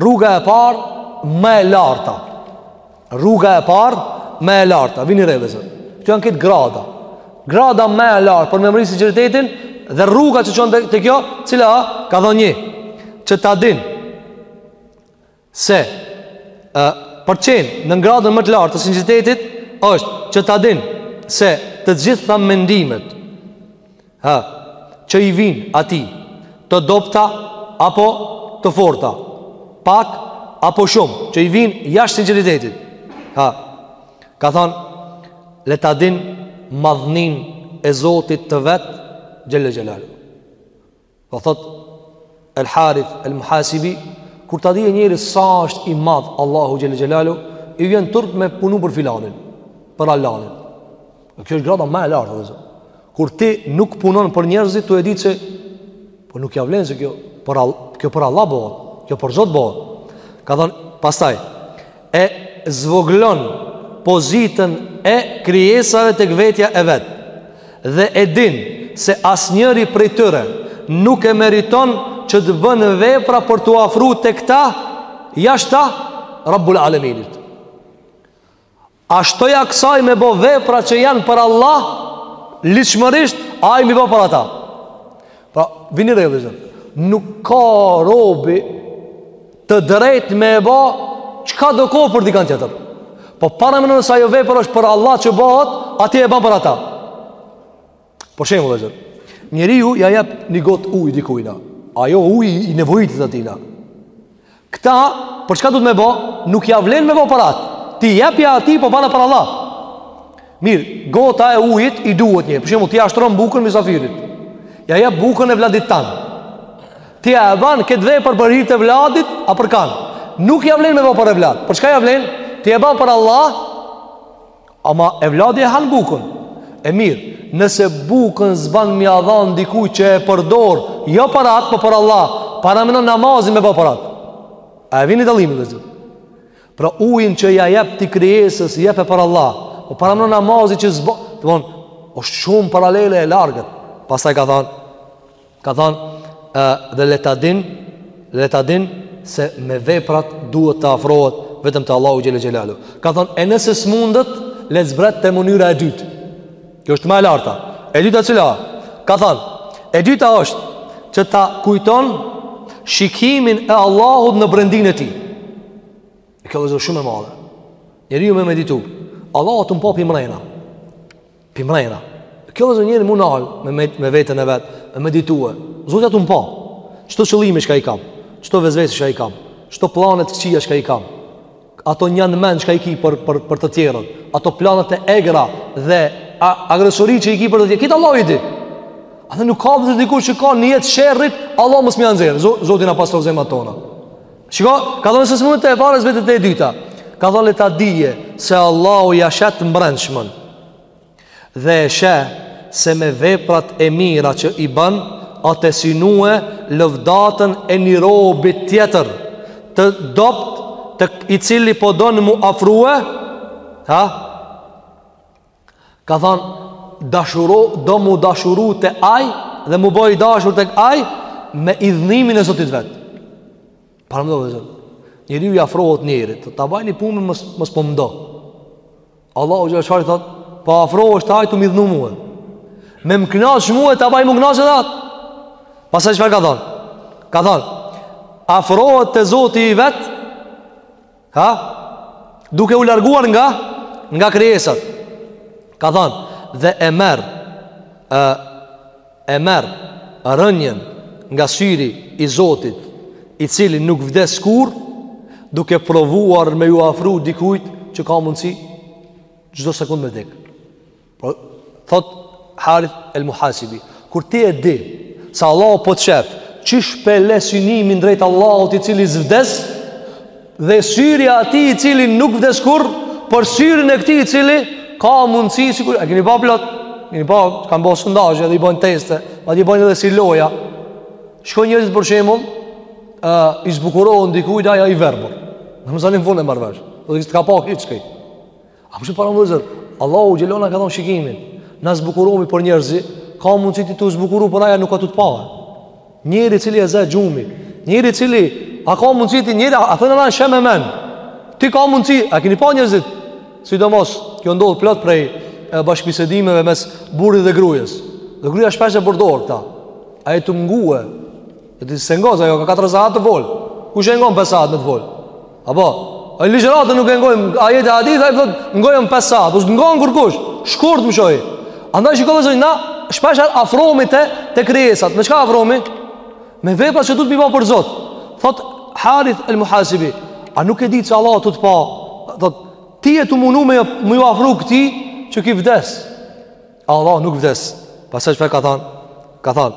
Rruga e parë më e larta. Rruga e parë më e larta. Vini re vëllezër. Këtu janë këto grada. Grada më e lartë për me mbërri sinqeritetin dhe rruga që çon te kjo, cila ka thënë një që ta din se ë për qenë në gradën më të lartë të sinqeritetit është që ta din se të gjitha mendimet Hë, që i vijnë atij, të dobëta apo të forta, pak apo shumë, që i vijnë jashtë sinqeritetit. Hë, ka thënë, le ta dinë madhnin e Zotit të vet, xhelle xhelalu. Po thot El Harith El Muhasibi, kur ta dijë njeri sa është i madh Allahu xhelle xhelalu, i vjen turp me punu për filanin, për alanin. Kjo është grada më e lartë vëllezër. Kur ti nuk punon për njerëzit, tu e ditë se po nuk ja vlen se kjo për all, kjo për Allah bëhet, kjo për Zot bëhet. Ka thon pastaj e zvoglon pozitën e krijesave tek vetja e vet. Dhe e din se asnjëri prej tyre nuk e meriton që të bën vepra për t'u afru tek ta jashta Rabbul Alaminit. A shtoja kësaj me bo vepra që janë për Allah, ligjshmërisht, ai m'i bo për ata. Pra, vini re vëllezër, nuk ka robi të drejtë me e bo, çkado koftë për dikan tjetër. Po parameno nëse ajo vepër është për Allah që bohet, a ti e ban për ata. Për shembull, vëllezër, njeriu ja jep një gotë ujë dikujna, ajo ujë i nevojitet atina. Këta, për çka duhet me bo, nuk ja vlenë me bo për atë, ti jepja atij po bane për Allah. Mirë, gota e ujit i duhet një, për shembull, ti ja shtron bukën misafirit, ja jep bukën evladit tanë, ti ja ban këtë vepër për hir të evladit, a për kanë, nuk ja vlenë me bo për evlad, për çka ja vlenë, ti e banë për Allah, Ama evladi e han bukën. E mirë, nëse bukën s'ban m'ia dhan dikuj që e përdor, jo për atë, po për Allah, parameno namazin me bo për atë. A e vini dallimin vëllezër? Pra ujin që ja jep ti krijesës, jepe për Allah, po parameno namazin që s'bo, të bon, është shumë paralele e largët. Pastaj ka thanë, Ka thënë, ë, dhe le ta din, le ta din se me veprat duhet të afrohet vetëm te Allahu xhelle xhelaluhu. Ka thënë, e nëse s'mundet, le të zbret te mënyra e dytë. Kjo është më e larta. E dyta cila? Ka thënë, e dyta është që ta kujton shikimin e Allahut në brendinë e tij. Kjo është shumë e madhe. Njeriu me meditu. Allahu a tu m'pa pi mrena. Pi mrena. Kjo vllazën, njeri mu nalë me, me, me veten e vet, me meditue. Zoti a tu m'pa. Qëto qëllimi çka i kam? Qëto vesvesi çka i kam? Qëto planet e kqija çka i kam? Ato njëmend çka i ki për, për, për të tjerët? Ato planet e egra dhe a, agresore që i ki për të tjerët? Këta Allahu i di. Edhe nuk ka vllazën dikush që ka nijet sherrit, Allahu mos me ja nxjerrë. Zoti na pastroftë zemrat tona. Shiko, ka thonë se s'mundet te e para zbret te e dyta. Ka thonë le ta dije se Allahu ja sheh mbrendshmen. Dhe e sheh se me veprat e mira që i bën, a tu e synue lëvdatën e një robit tjetër, të dobët te i cili po don mu afrue, ha? Ka thënë, dashuro, do mu dashuru te ai, dhe mu bo i dashur te ai, me idhnimin e Zotit vet. Paramendo vllazën. Njeriu i afrohet njerit, ta baj një punë mos, mos po m'do. Allahu çfarë thot, po afrohesh te ai tu m'idhnu mue. Me më knaqsh mue, ta baj mu knaq edhe atë. Pastaj çfarë ka thonë? Ka thonë, afrohet te Zoti i vet, Ha? Duke u larguar nga nga krijesat. Ka thënë dhe e merr ë e merr rënien nga syri i Zotit, i cili nuk vdes kurrë, duke provuar me ju afru dikujt që ka mundësi çdo sekond me dek. Po thot Harith el Muhasibi, kur ti e di se Allahu po të shef, qysh p'e le synimin drejt Allahut i cili s'vdes dhe syri i atij i cili nuk vdes kurrë, për syrin e këtij i cili ka mundësi sikur e keni pa plot, keni pa kanë bërë sondazhe dhe i bën teste, madje bën edhe si loja. Shkojnë njerëzit për shembull, ë uh, i zbukurohen dikujt ai i verbër. Domethënë n'fund e marr vesh, s'e ka pa hiç këtu. A përshë paramendo vllazën, Allahu xhelle na ka dhonë shikimin, na zbukurohemi për njerëz, ka mundësi ti tu zbukuru por ai nuk a tu t'pa. Njeri i cili e zë gjumi, njeri i cili, a ka mundësi ti njeri, a thënë në shemë e menë, ti ka mundësi, a kini pa njerëzit, sidomos, kjo ndodhë plot prej bashkëbisedimeve mes burrit dhe grujës, dhe gruja shpesh e përdor këta, a je tu m'ngue, Dhe ti s'e ngon, ajo ka katër sahat të folë. Kush e ngon pesë sahat me të folë? Apo, ai ligjëratë nuk e ngojmë, ajet e hadith, ai thotë, ngojmë pesë sahat, po s'të ngon kurkush, shkurt më shojë. Andaj që këllëzoj, na, shpesher afromi te, te krijesat, me çka afromi? Me vepra që duhet me i ba për Zot. Thotë, Harith el Muhasibi, a nuk e di që Allahu tu të pa, thotë, ti je tu u munu me, me ju afru këtij, që ki vdes. Allah nuk vdes. Pasaj që ka thanë? Ka thanë,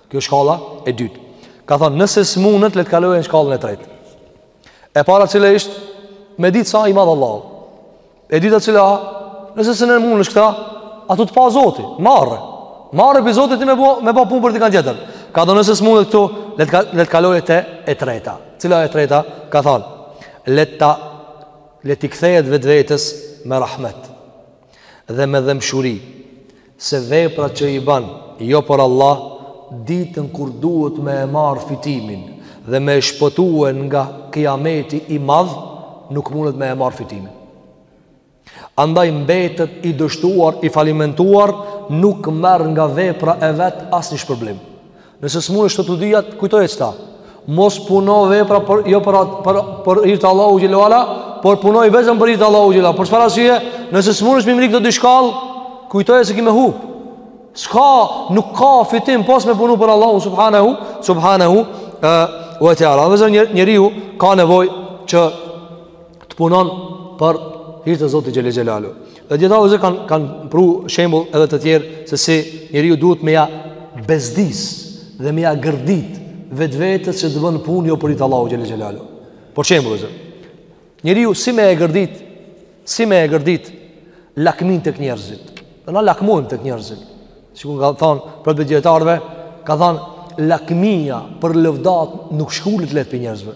Kjo shkalla e dytë. Ka thonë, nëse s'munët, le të kalojë në shkallën e tretë. E para cila ishte, me ditë sa i madh Allahu. E dyta cila, nëse s'e munësh këta, a tu t'pa Zoti, marre. Marre prej Zoti ti me bo, me bo punë për dikan tjetër. Ka thonë, nëse s'munët këtu, le të, le të kalojë te e treta. Cila e treta, ka thonë, le ta, le t'i kthehet vetvetes me rahmet dhe me dhembshuri. se veprat që i bën jo për Allah ditën kur duhet me e marrë fitimin dhe me e shpëtue nga kiameti i madh nuk mundet me e marrë fitimin andaj mbetet i dështuar i falimentuar nuk merr nga vepra e vet asnjë shpërblim Nëse s'munesh këto të dyjat, kujtoje qeta. Mos puno vepra për, jo për, për, për hir të Allahut Xhelle ue ala, por punoji vetëm për hir të Allahut Xhelle ue ala. Për çfarë arsye, nëse s'munesh me i mrri këto dy shkallë, kujtoje se ki me hup. S'ka, nuk ka fitim pos me punu për Allahu Subhanehu, Subhanehu, e, ue teala. Dhe vëllezër njeriu ka nevojë që të punon për hir të Zotit Xhelle Xhelalu. Dhe dijetarët vëllezër kanë kanë pru shembul edhe të tjerë se si njeriu duhet me ja bezdis dhe me ja gërdit vetvetes që të bënë punë jo për hir të Allahut Xhelle Xhelalu. Për shembull vëllezër njeriu si me e gërdit, si me e gërdit lakminë tek njerëzit. Dhe na lakmojmë tek njerëzit. Sikur ka thonë, prej prej dijetarëve, ka thonë, lakmia për lëvdatë nuk shkulet lehtë prej njerëzve.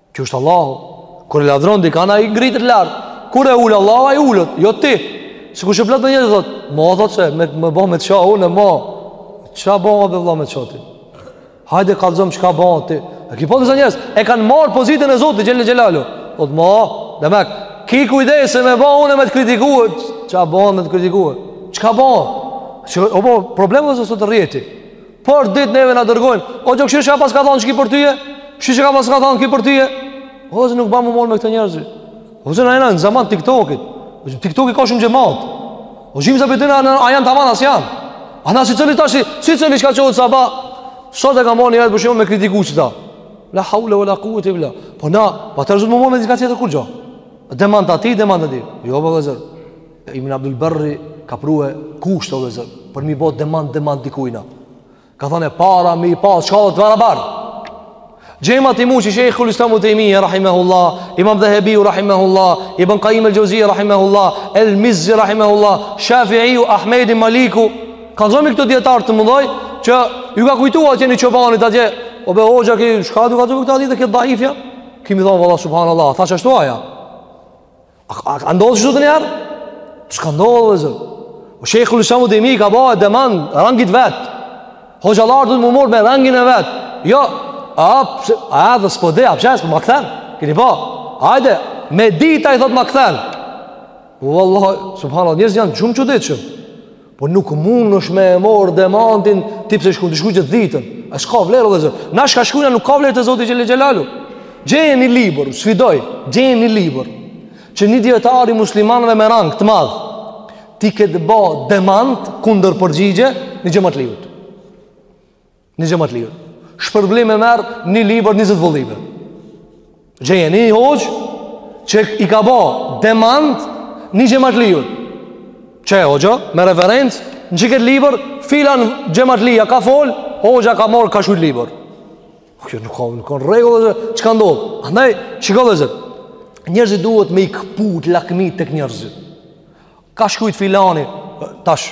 Kjo është Allahu. Kur e lavdëron dikana ai ngritet lart. Kur e ul Allahu ai ulet, jo ti. Sikur që plot me njerëz thot, "Mo thot se me me bo me të çu unë mo." Ça bën o vëlla me e çu ti? Hajde kallzom çka bën ti. A ki po të njerëz, e kanë marr pozitën e Zotit Xhelle Xhelalu. Po të mo, demek, ki kujdes se me bën unë me të kritikuar. Ça bën me të kritikuar? Çka bën? Ço, o po, problemi është sot rrjeti. Për ditë neve na dërgojnë. O çka kush ka pas ka thon qiky për ty? Shi çka pas ka thon kë për ty? O nuk ban me u marrë me këto njerëz. O vëllezër na në zaman të TikTokit. O vëllezër TikToki ka shumë xhamat. O jim sa bëjnë ana a janë tamam as janë. Ana si çeli tash, si çeli çka çon sa ba. Sot e kam marrë një herë me kritiku çta. La haula wala quwwata illa. Po na, pasha Zotin me u marrë me diçka tjetër kur gjao. Demanto ti, demanto ti. Jo vëllezër. Ibn Abdul Barri ka prue kusht o vllezër Për mi bo demand demand dikujna Ka thone para mi pa shkallët barabar Gjema ti mu që shejhul islam Tejmija Rahimehullah Imam Dhehebiu Rahimehullah Ibn Kajim el Xhevzi Rahimehullah El Mizzi Rahimehullah Shafiiu Ahmedi Maliku Kallzomi këta dijetarë të mëdhoj Që ju ka kujtu atje një çobanit atje O be hoxha ky shka du ka thonë këtë hadith dhe këtë daifja Kini me thonë vallah subhanallah Tha qashtu aja A ka ndodhë që të njerë? Shka ndodhë vllezër? O shejhul islamu dhe mi ka ba demand rangit vet. Hoxhallarë duhet me u morë me rangin e vet. Jo, a apë, a e dhe s'po dhe, a pëse, s'po ma këthen. Kini ba, hajde, me dita i thotë ma këthen. Vallah, subhanallah, njerëz janë shumë çuditshëm. Po nuk mundesh me e morë demandin Ti pse shkrun shkruj gjithë ditën A s'ka vlerë vllezër Na shka shkrujna nuk ka vlerë te Zoti xhele xhelaluhu Gjeje një libër, sfidoj Gjeje një libër Që një dijetar i muslimanve me rang të madh T'i ketë ba demand Kundërpërgjigje Një xhematliut Një xhematliut. Shpërblim e merr një libër 20 vëllime. Gjeje një hoxhë që i ka bo demand një xhematliut. Qe hoxhë, me referencë, në qikët libër, filan xhematlia, ka folë, hoxha ka morë, ka shkrujt libër. Kjo nuk ka, nuk ka rregull dhe s'ka ndodhë. Andaj, shiko vllezër, njerëzit duhet me i këput lakmitë tek njerëzit. Ka shkrujt filani, tash,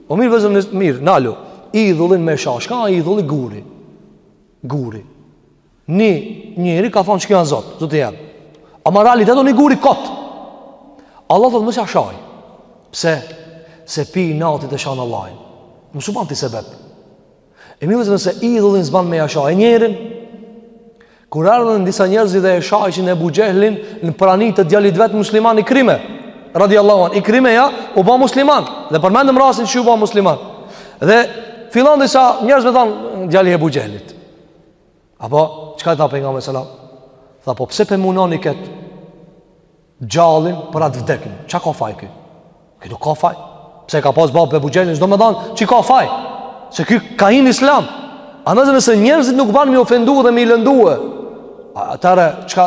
Po mirë vllezër mirë, nalu, idhullin me sha, shka idhulli guri, guri. Ni njeri ka thonë që ky a zot, zoti jem. Ama realitet o një gur i kotë. Allah thotë mos ja shaj, pse, se pi inatit e shanë Allahin. Mos u ban ti sebep. E mirë vllezër nëse idhullin s'ban me ja sha e njerin Kur erdhën disa njerëz dhe e shajshin Ebu Xhehlin Në prani të djalit vet musliman Ikrime Radi Allahuan Ikrimeja u ba musliman Dhe përmendëm rastin që u ba musliman Dhe fillun disa njerëz me thonë Djali i Ebu Xhehlit Apo, çka tha Pejgamberi alejhi selam? Tha, po pse pe munoni këtë gjallin për atë vdeknin? Ça ka faj ky? Ky nuk ka faj. Pse ka pas babë Ebu Xhehlin, s'do me thanë, që ka faj? Se ky ka hi në islam. Andaj nëse njerëzit nuk ban mi ofendu dhe mi lëndue, atëherë, çka,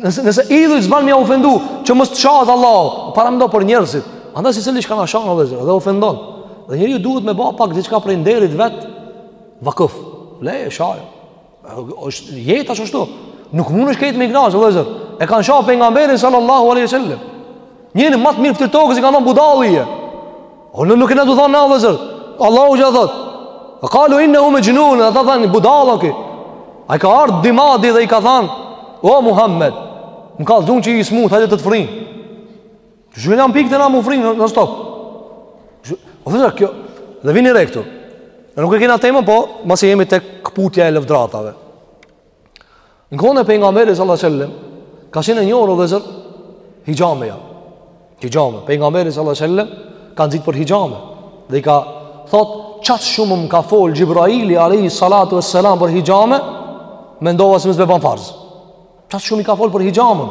nëse, nëse idhujt s'ban mi ofendu, që mos t'shahet Allahu, paramendo për njerëzit, andaj secili që na shan vllezër, dhe ofendon. Dhe njeriu duhet me ba pak diçka prej nderit vet, Vakuf, leje, shajë, është jeta ashtu ashtu, nuk mundesh krejt me i knaq, vllezër, e kanë sha Pejgamberin sallallahu aleyhi sallam, njeri ma t'mirë fytyrë tokës i kanë thanë budallë je, o në nuk e në du thonë na, vllezër, Allahu ja thotë, ve kalu innehu mexhnun, dhe ata thonë, budallë, okay. ai ka ardhë Dimadi dhe i ka thonë, o Muhammed, më kallzun që je smutë, hajde të të frinë, Zhvillan pikë të na më frinë në stop. O vllezër, kjo, dhe vini re këtu. Ne nuk e kena temë, po masi jemi te këputja e lëvdatave. Në kohën e Pejgamberit, salallahu alejhi ve selem, ka qenë një, o vllezër, hixhameja. Hixhame. Pejgamberi, salallahu alejhi ve selem, ka nxit për hixhame. Dhe ai ka thonë, qaq shumë më ka fol Xhibraili, alejhi salatu ve selam për hixhame, mendova se mos pe ban farz. Qaq shumë i ka fol për hixhamen.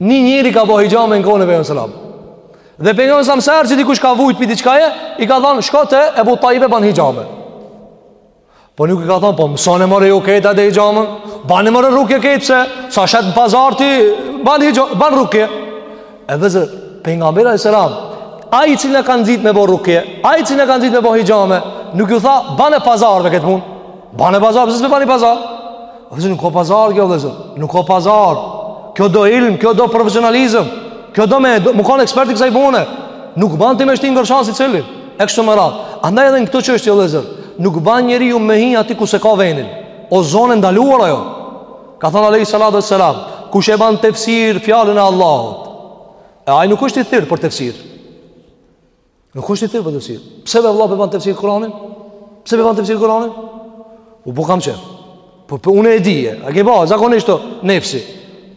Një njeri ka bo hixhame në kohën e Pejgamberit alejhi selam Dhe Pejgamberi alejhi selam sa herë që dikush ka vujt për diçkaje I ka thonë shko te Ebu Tajbe ban hixhame Po nuk i ka thonë po mësone mirë jo këta dhe hixhame Bane mirë rukje këta se Sa shetë në pazar ti ban, hijame, ban rukje E vllezër Pejgamberi alejhi selam Ai i cili na ka nxit me bo rukje Ai i cili na ka nxit me bo hixhame Nuk ju tha bane pazar me këtë punë Bane pazar, pse se me bani pazar Dhe nuk o pazar kjo vllezër Nuk o pazar Kjo do ilm, kjo do profesionalizëm Kjo do me, do, me kanë ekspert i kësaj pune Nuk ban ti me shti ngërë shan secili E kështu me radhë Andaj edhe në këto çështje o vllezër Nuk ban njeriu me hi aty ku s'e ka venin O zonë e ndaluar ajo Ka thonë alejhi salatu ve selam Kush e ban tefsir fjalën e Allahut E ai nuk është i thirr për tefsir Nuk është i thirr për tefsir. Pse be vlla pe ban tefsir Kuranin? Pse pe ban tefsir Kuranin? U po kam qenë. Po por unë e di. A ke ba, zakonisht te nefsi.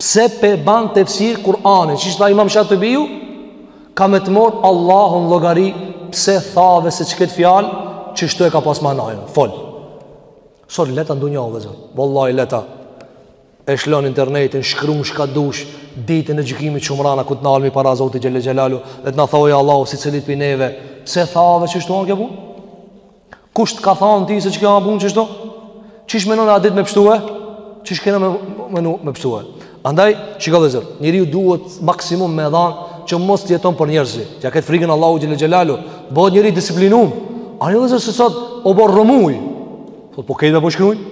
Pse pe ban tefsir Kuranin? Qysh tha imam Shatibiu? Ka me të morr Allahu n'llogari pse thave se qikët fjalë qishtu e ka pas manajën. Fol. Sot leht a ndu një o vllezër. Vallahi leht a. e shlon internetin, shkruan çka dush, ditën e gjykimit çumrana kur të nalmi para Zotit xhele xhelaluhu, dhe të na thojë Allahu secilit prej neve, pse thave qishtu n'kët punë? Kush të ka thënë ty se qika punë qishtu? Qysh mendon at ditë me pshtue? Qysh kena me menu me pshtue? Andaj, o vllezër, njeriu duhet maksimum me dhan që mos të jeton për njerëz. T'ia ketë frikën Allahut xhele xhelaluhu, bëhet njeri i disiplinuar. O vllezër se sot o bo rrëmujë. Po po këta po shkruajnë?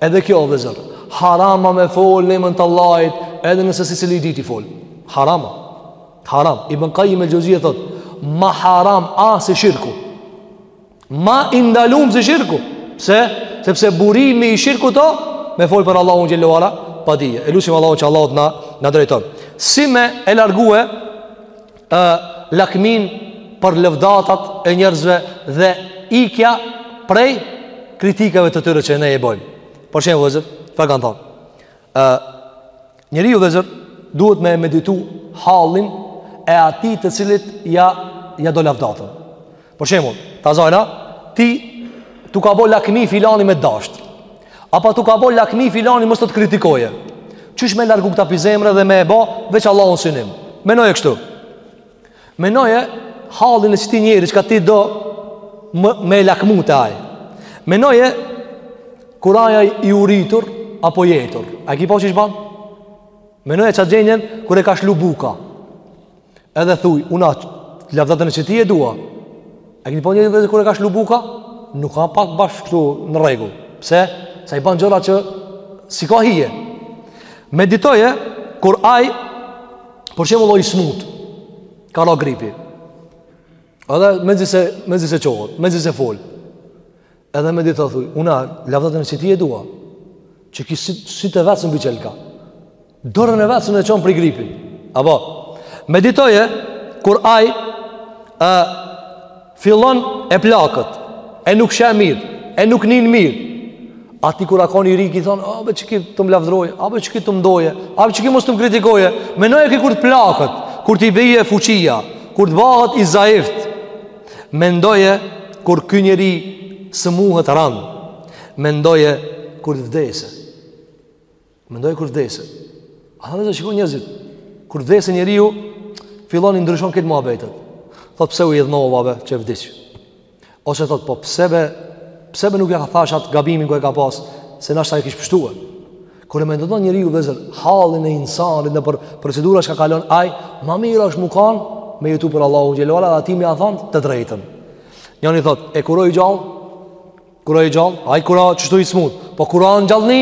Edhe kjo o vllezër Haram a me fol në emën të Allahut Edhe nëse secili diti fol Haram a Haram Ibn Kajjim el-Xhevzije thot Ma haram a se shirku Ma i ndalum se shirku Pse? Sepse burimi i shirkut o Me fol për Allahun xhele ve ala Pa dije E lusim Allahun që Allahu t'na, na drejton Si me e largue ë lakmin për lëvdatat e njerëzve dhe ikja prej kritikave të tyre që ne e bëjmë. Për shembull, vllezër, çfarë kanë thënë? ë Njeriu vllezër duhet me meditu hallin e atij të cilit ia, ia do lavdatën. Për shembull, ta zojna ti t'u ka bo lakmi filani me dasht. Apo t'u ka bo lakmi filani mos të të kritikoje. Qysh me largu këta pi zemre dhe me e bo veç Allahun synim. Menoje kështu. Menoje hallin e qitij njeri çka ti do më, me lakmu te ai. Menoje kur ai o i uritur apo i etur. A ki pa qysh ban? Menoje qat gjenjen kur e ka shlu buka. Edhe thuj, una lavdatën e qitij e dua. A keni pa njerëz kur e ka shlu buka? Nuk ka pak bash këtu në rregull. Pse? Se i ban gjëra që s'i ka hije. Meditoje kur ai për shembull o i smut. Ka ra gripi. Edhe mezi se mezi se çohet, mezi se fol. Edhe medito, thuj, una lavdatën e qitij e dua, që ky sy, sytë e vet s'mun i çelka. Dorën e vet s'mun e çon pri gripit. Apo, meditoje, kur ai, e, fillon e plaket, e nuk sheh mirë, e nuk nin mirë, A ti kur o kon i ri ki thon, "A be qiky të m'lavdroje, a be qiky të m'doje, a be qiky mos të më kritikoje." Mendoje ky kur të plaket, kur t'i bije fuqia, kur të bëhet i zaift. Mendoje kur ky njeri sëmuhet ranë. Mendoje kur të vdesë. Mendoje kur të vdesë. A do të shikoj njerëzit? Kur vdes njeriu, fillon i ndryshon këto muhabetet. Thot pse u idhnova be, qe vdiq? Ose thot po pse be pse be nuk ja ka thash atë gabimin kur e ka pas, se nashta e kish pështuar. Kur e mendon njeriu vllezër hallin e insanit nëpër procedura që kalon ai, ma mirë është mu kanë me jetu për Allahun xhelaluhu edhe atij me ia thon të drejtën. Njëri thot, e kur o i gjallë? Kur o i gjallë? Ai kur o qashtu i smut. Po kur o në gjallëni?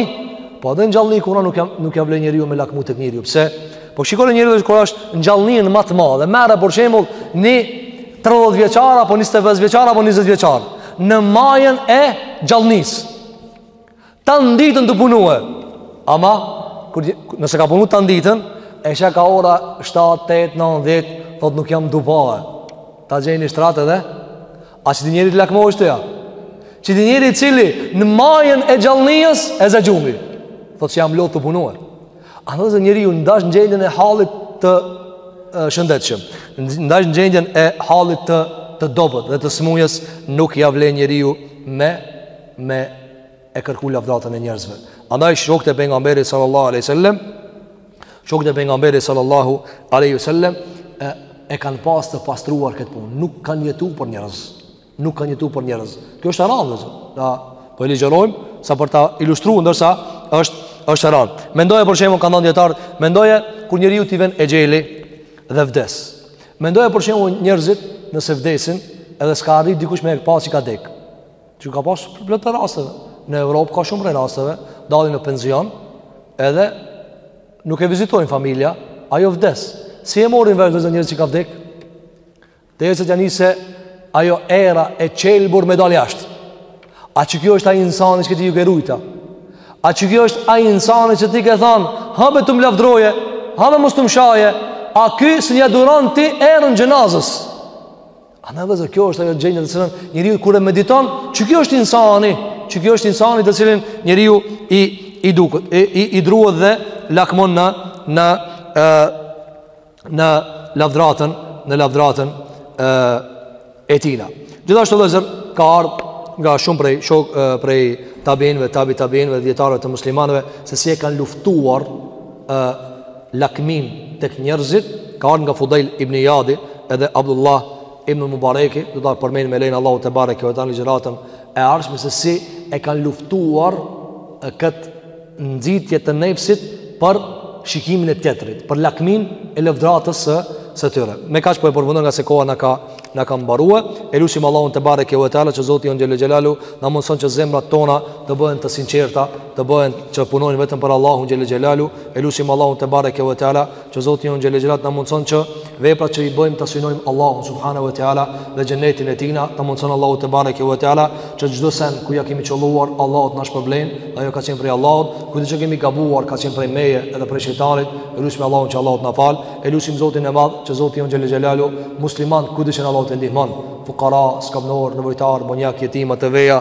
Po edhe në gjallëni kur o nuk ja, nuk ja vlen njeriu me lakmu tek njeriu. Pse? Po shikoje njerin kur është në gjallëninë më të madhe. Merre për shembull një 30 vjeçar apo 25 vjeçar apo 20 vjeçar në majën e gjallënisë. Tanë ditën tu punue Ama kur, Nëse ka punu tanë ditën E sheh ka ora 7, 8, 9, 10 Thot nuk jam tu pa e Ta gjej një shtrat edhe A qiti njeri ti lakmohesh te ai Qiti njeri i cili në majën e gjallnisë E zë gjumi Thot që jam lodh tu punue A në zë njeriu ndash në gjendjen e hallit të e, shëndetshëm Ndash në gjendjen e hallit të, të dobët Dhe të smujes nuk ja vle njeriu me me e kërku lavdatën e njerëzve. Andaj shokët e pejgamberit sallallahu alaihi wasallam, shokët e pejgamberit sallallahu alaihi wasallam e, e kanë pas të pastruar këtë punë, nuk kanë jetu për njerëz. Nuk kanë jetu për njerëz. Kjo është e rëndë, ama po e ligjërojmë sa për ta ilustruar ndërsa është është e rëndë. Mendoje për shembull kanë thënë dijetarët, mendoje kur njeriu t'i vjen exheli dhe vdes. Mendoje për shembull njerëzit nëse vdesin edhe s'ka arrit dikush me pa si ka dek. Që ka pas plot të rasteve. Në Evropë ka shumë rasteve, dalin në pension, edhe nuk e vizitojnë familja, ajo vdes. Si e morin vesh disa njerëz që ka vdek? Derisa t'ia nisë, ajo era e qelbur me dalë jashtë. A qe ky është ai insani që ti iu ke ruajt? A qe ky është ai insani që ti ke thanë, ha be të më lavdrojë, ha be mos të më shajë, a ky s'e duron ti erën xhenazes? Ana vllezër, kjo është ajo gjendje të cilën njeriu kur e mediton, që kjo është insani, që kjo është insani të cilin njeriu i, i duket, i, i, i druhet dhe lakmon në, në, e, në lavdatën, në lavdatën e, e tijna. Gjithashtu vllezër, ka ardhë nga shumë prej, shok, e, prej tabiinëve, tabi tabiinëve, dijetarëve të muslimanëve, se si e kanë luftuar e, lakminë tek njerëzit ka ardhë nga Fudejl ibn Ijadi edhe Abdullah ibn Mubareki, do ta përmendim me lejen e Allahut tebareke ve teala ligjëratën e ardhshme se si e kanë luftuar këtë nxitje të nefsit për shikimin e tjetrit, për lakminë e lëvdatës së së tyre. Me kaq po e përfundon ngase koha na ka na ka mbaruar. E lusim Allahun tebareke ve teala që Zoti jonë xhele xhelaluhu t'na mundëson që zemrat tona të bëhen të sinqerta të bëhen që punojnë vetëm për Allahun xhele xhelaluhu e lusim Allahun tebareke ve teala që Zoti jonë xhele xhelaluhu t'na mundëson që veprat që i bëjmë ta synojmë Allahun subhanahu ve teala dhe xhenetin e tijna t'na mundëson Allahu tebareke ve teala që çdo send ku ia kemi qëlluar Allahu t'na shpërblen ajo ka qenë prej Allahut ku diçka kemi gabuar ka qenë prej meje edhe prej shejtanit e lusim Allahun që Allahu t'na fal e lusim Zotin e madh që Zoti jonë xhele xhelaluhu musliman kudo që ka Allahu t'i ndihmon fukara skamnorë nevojtarë bonjakë jetima të veja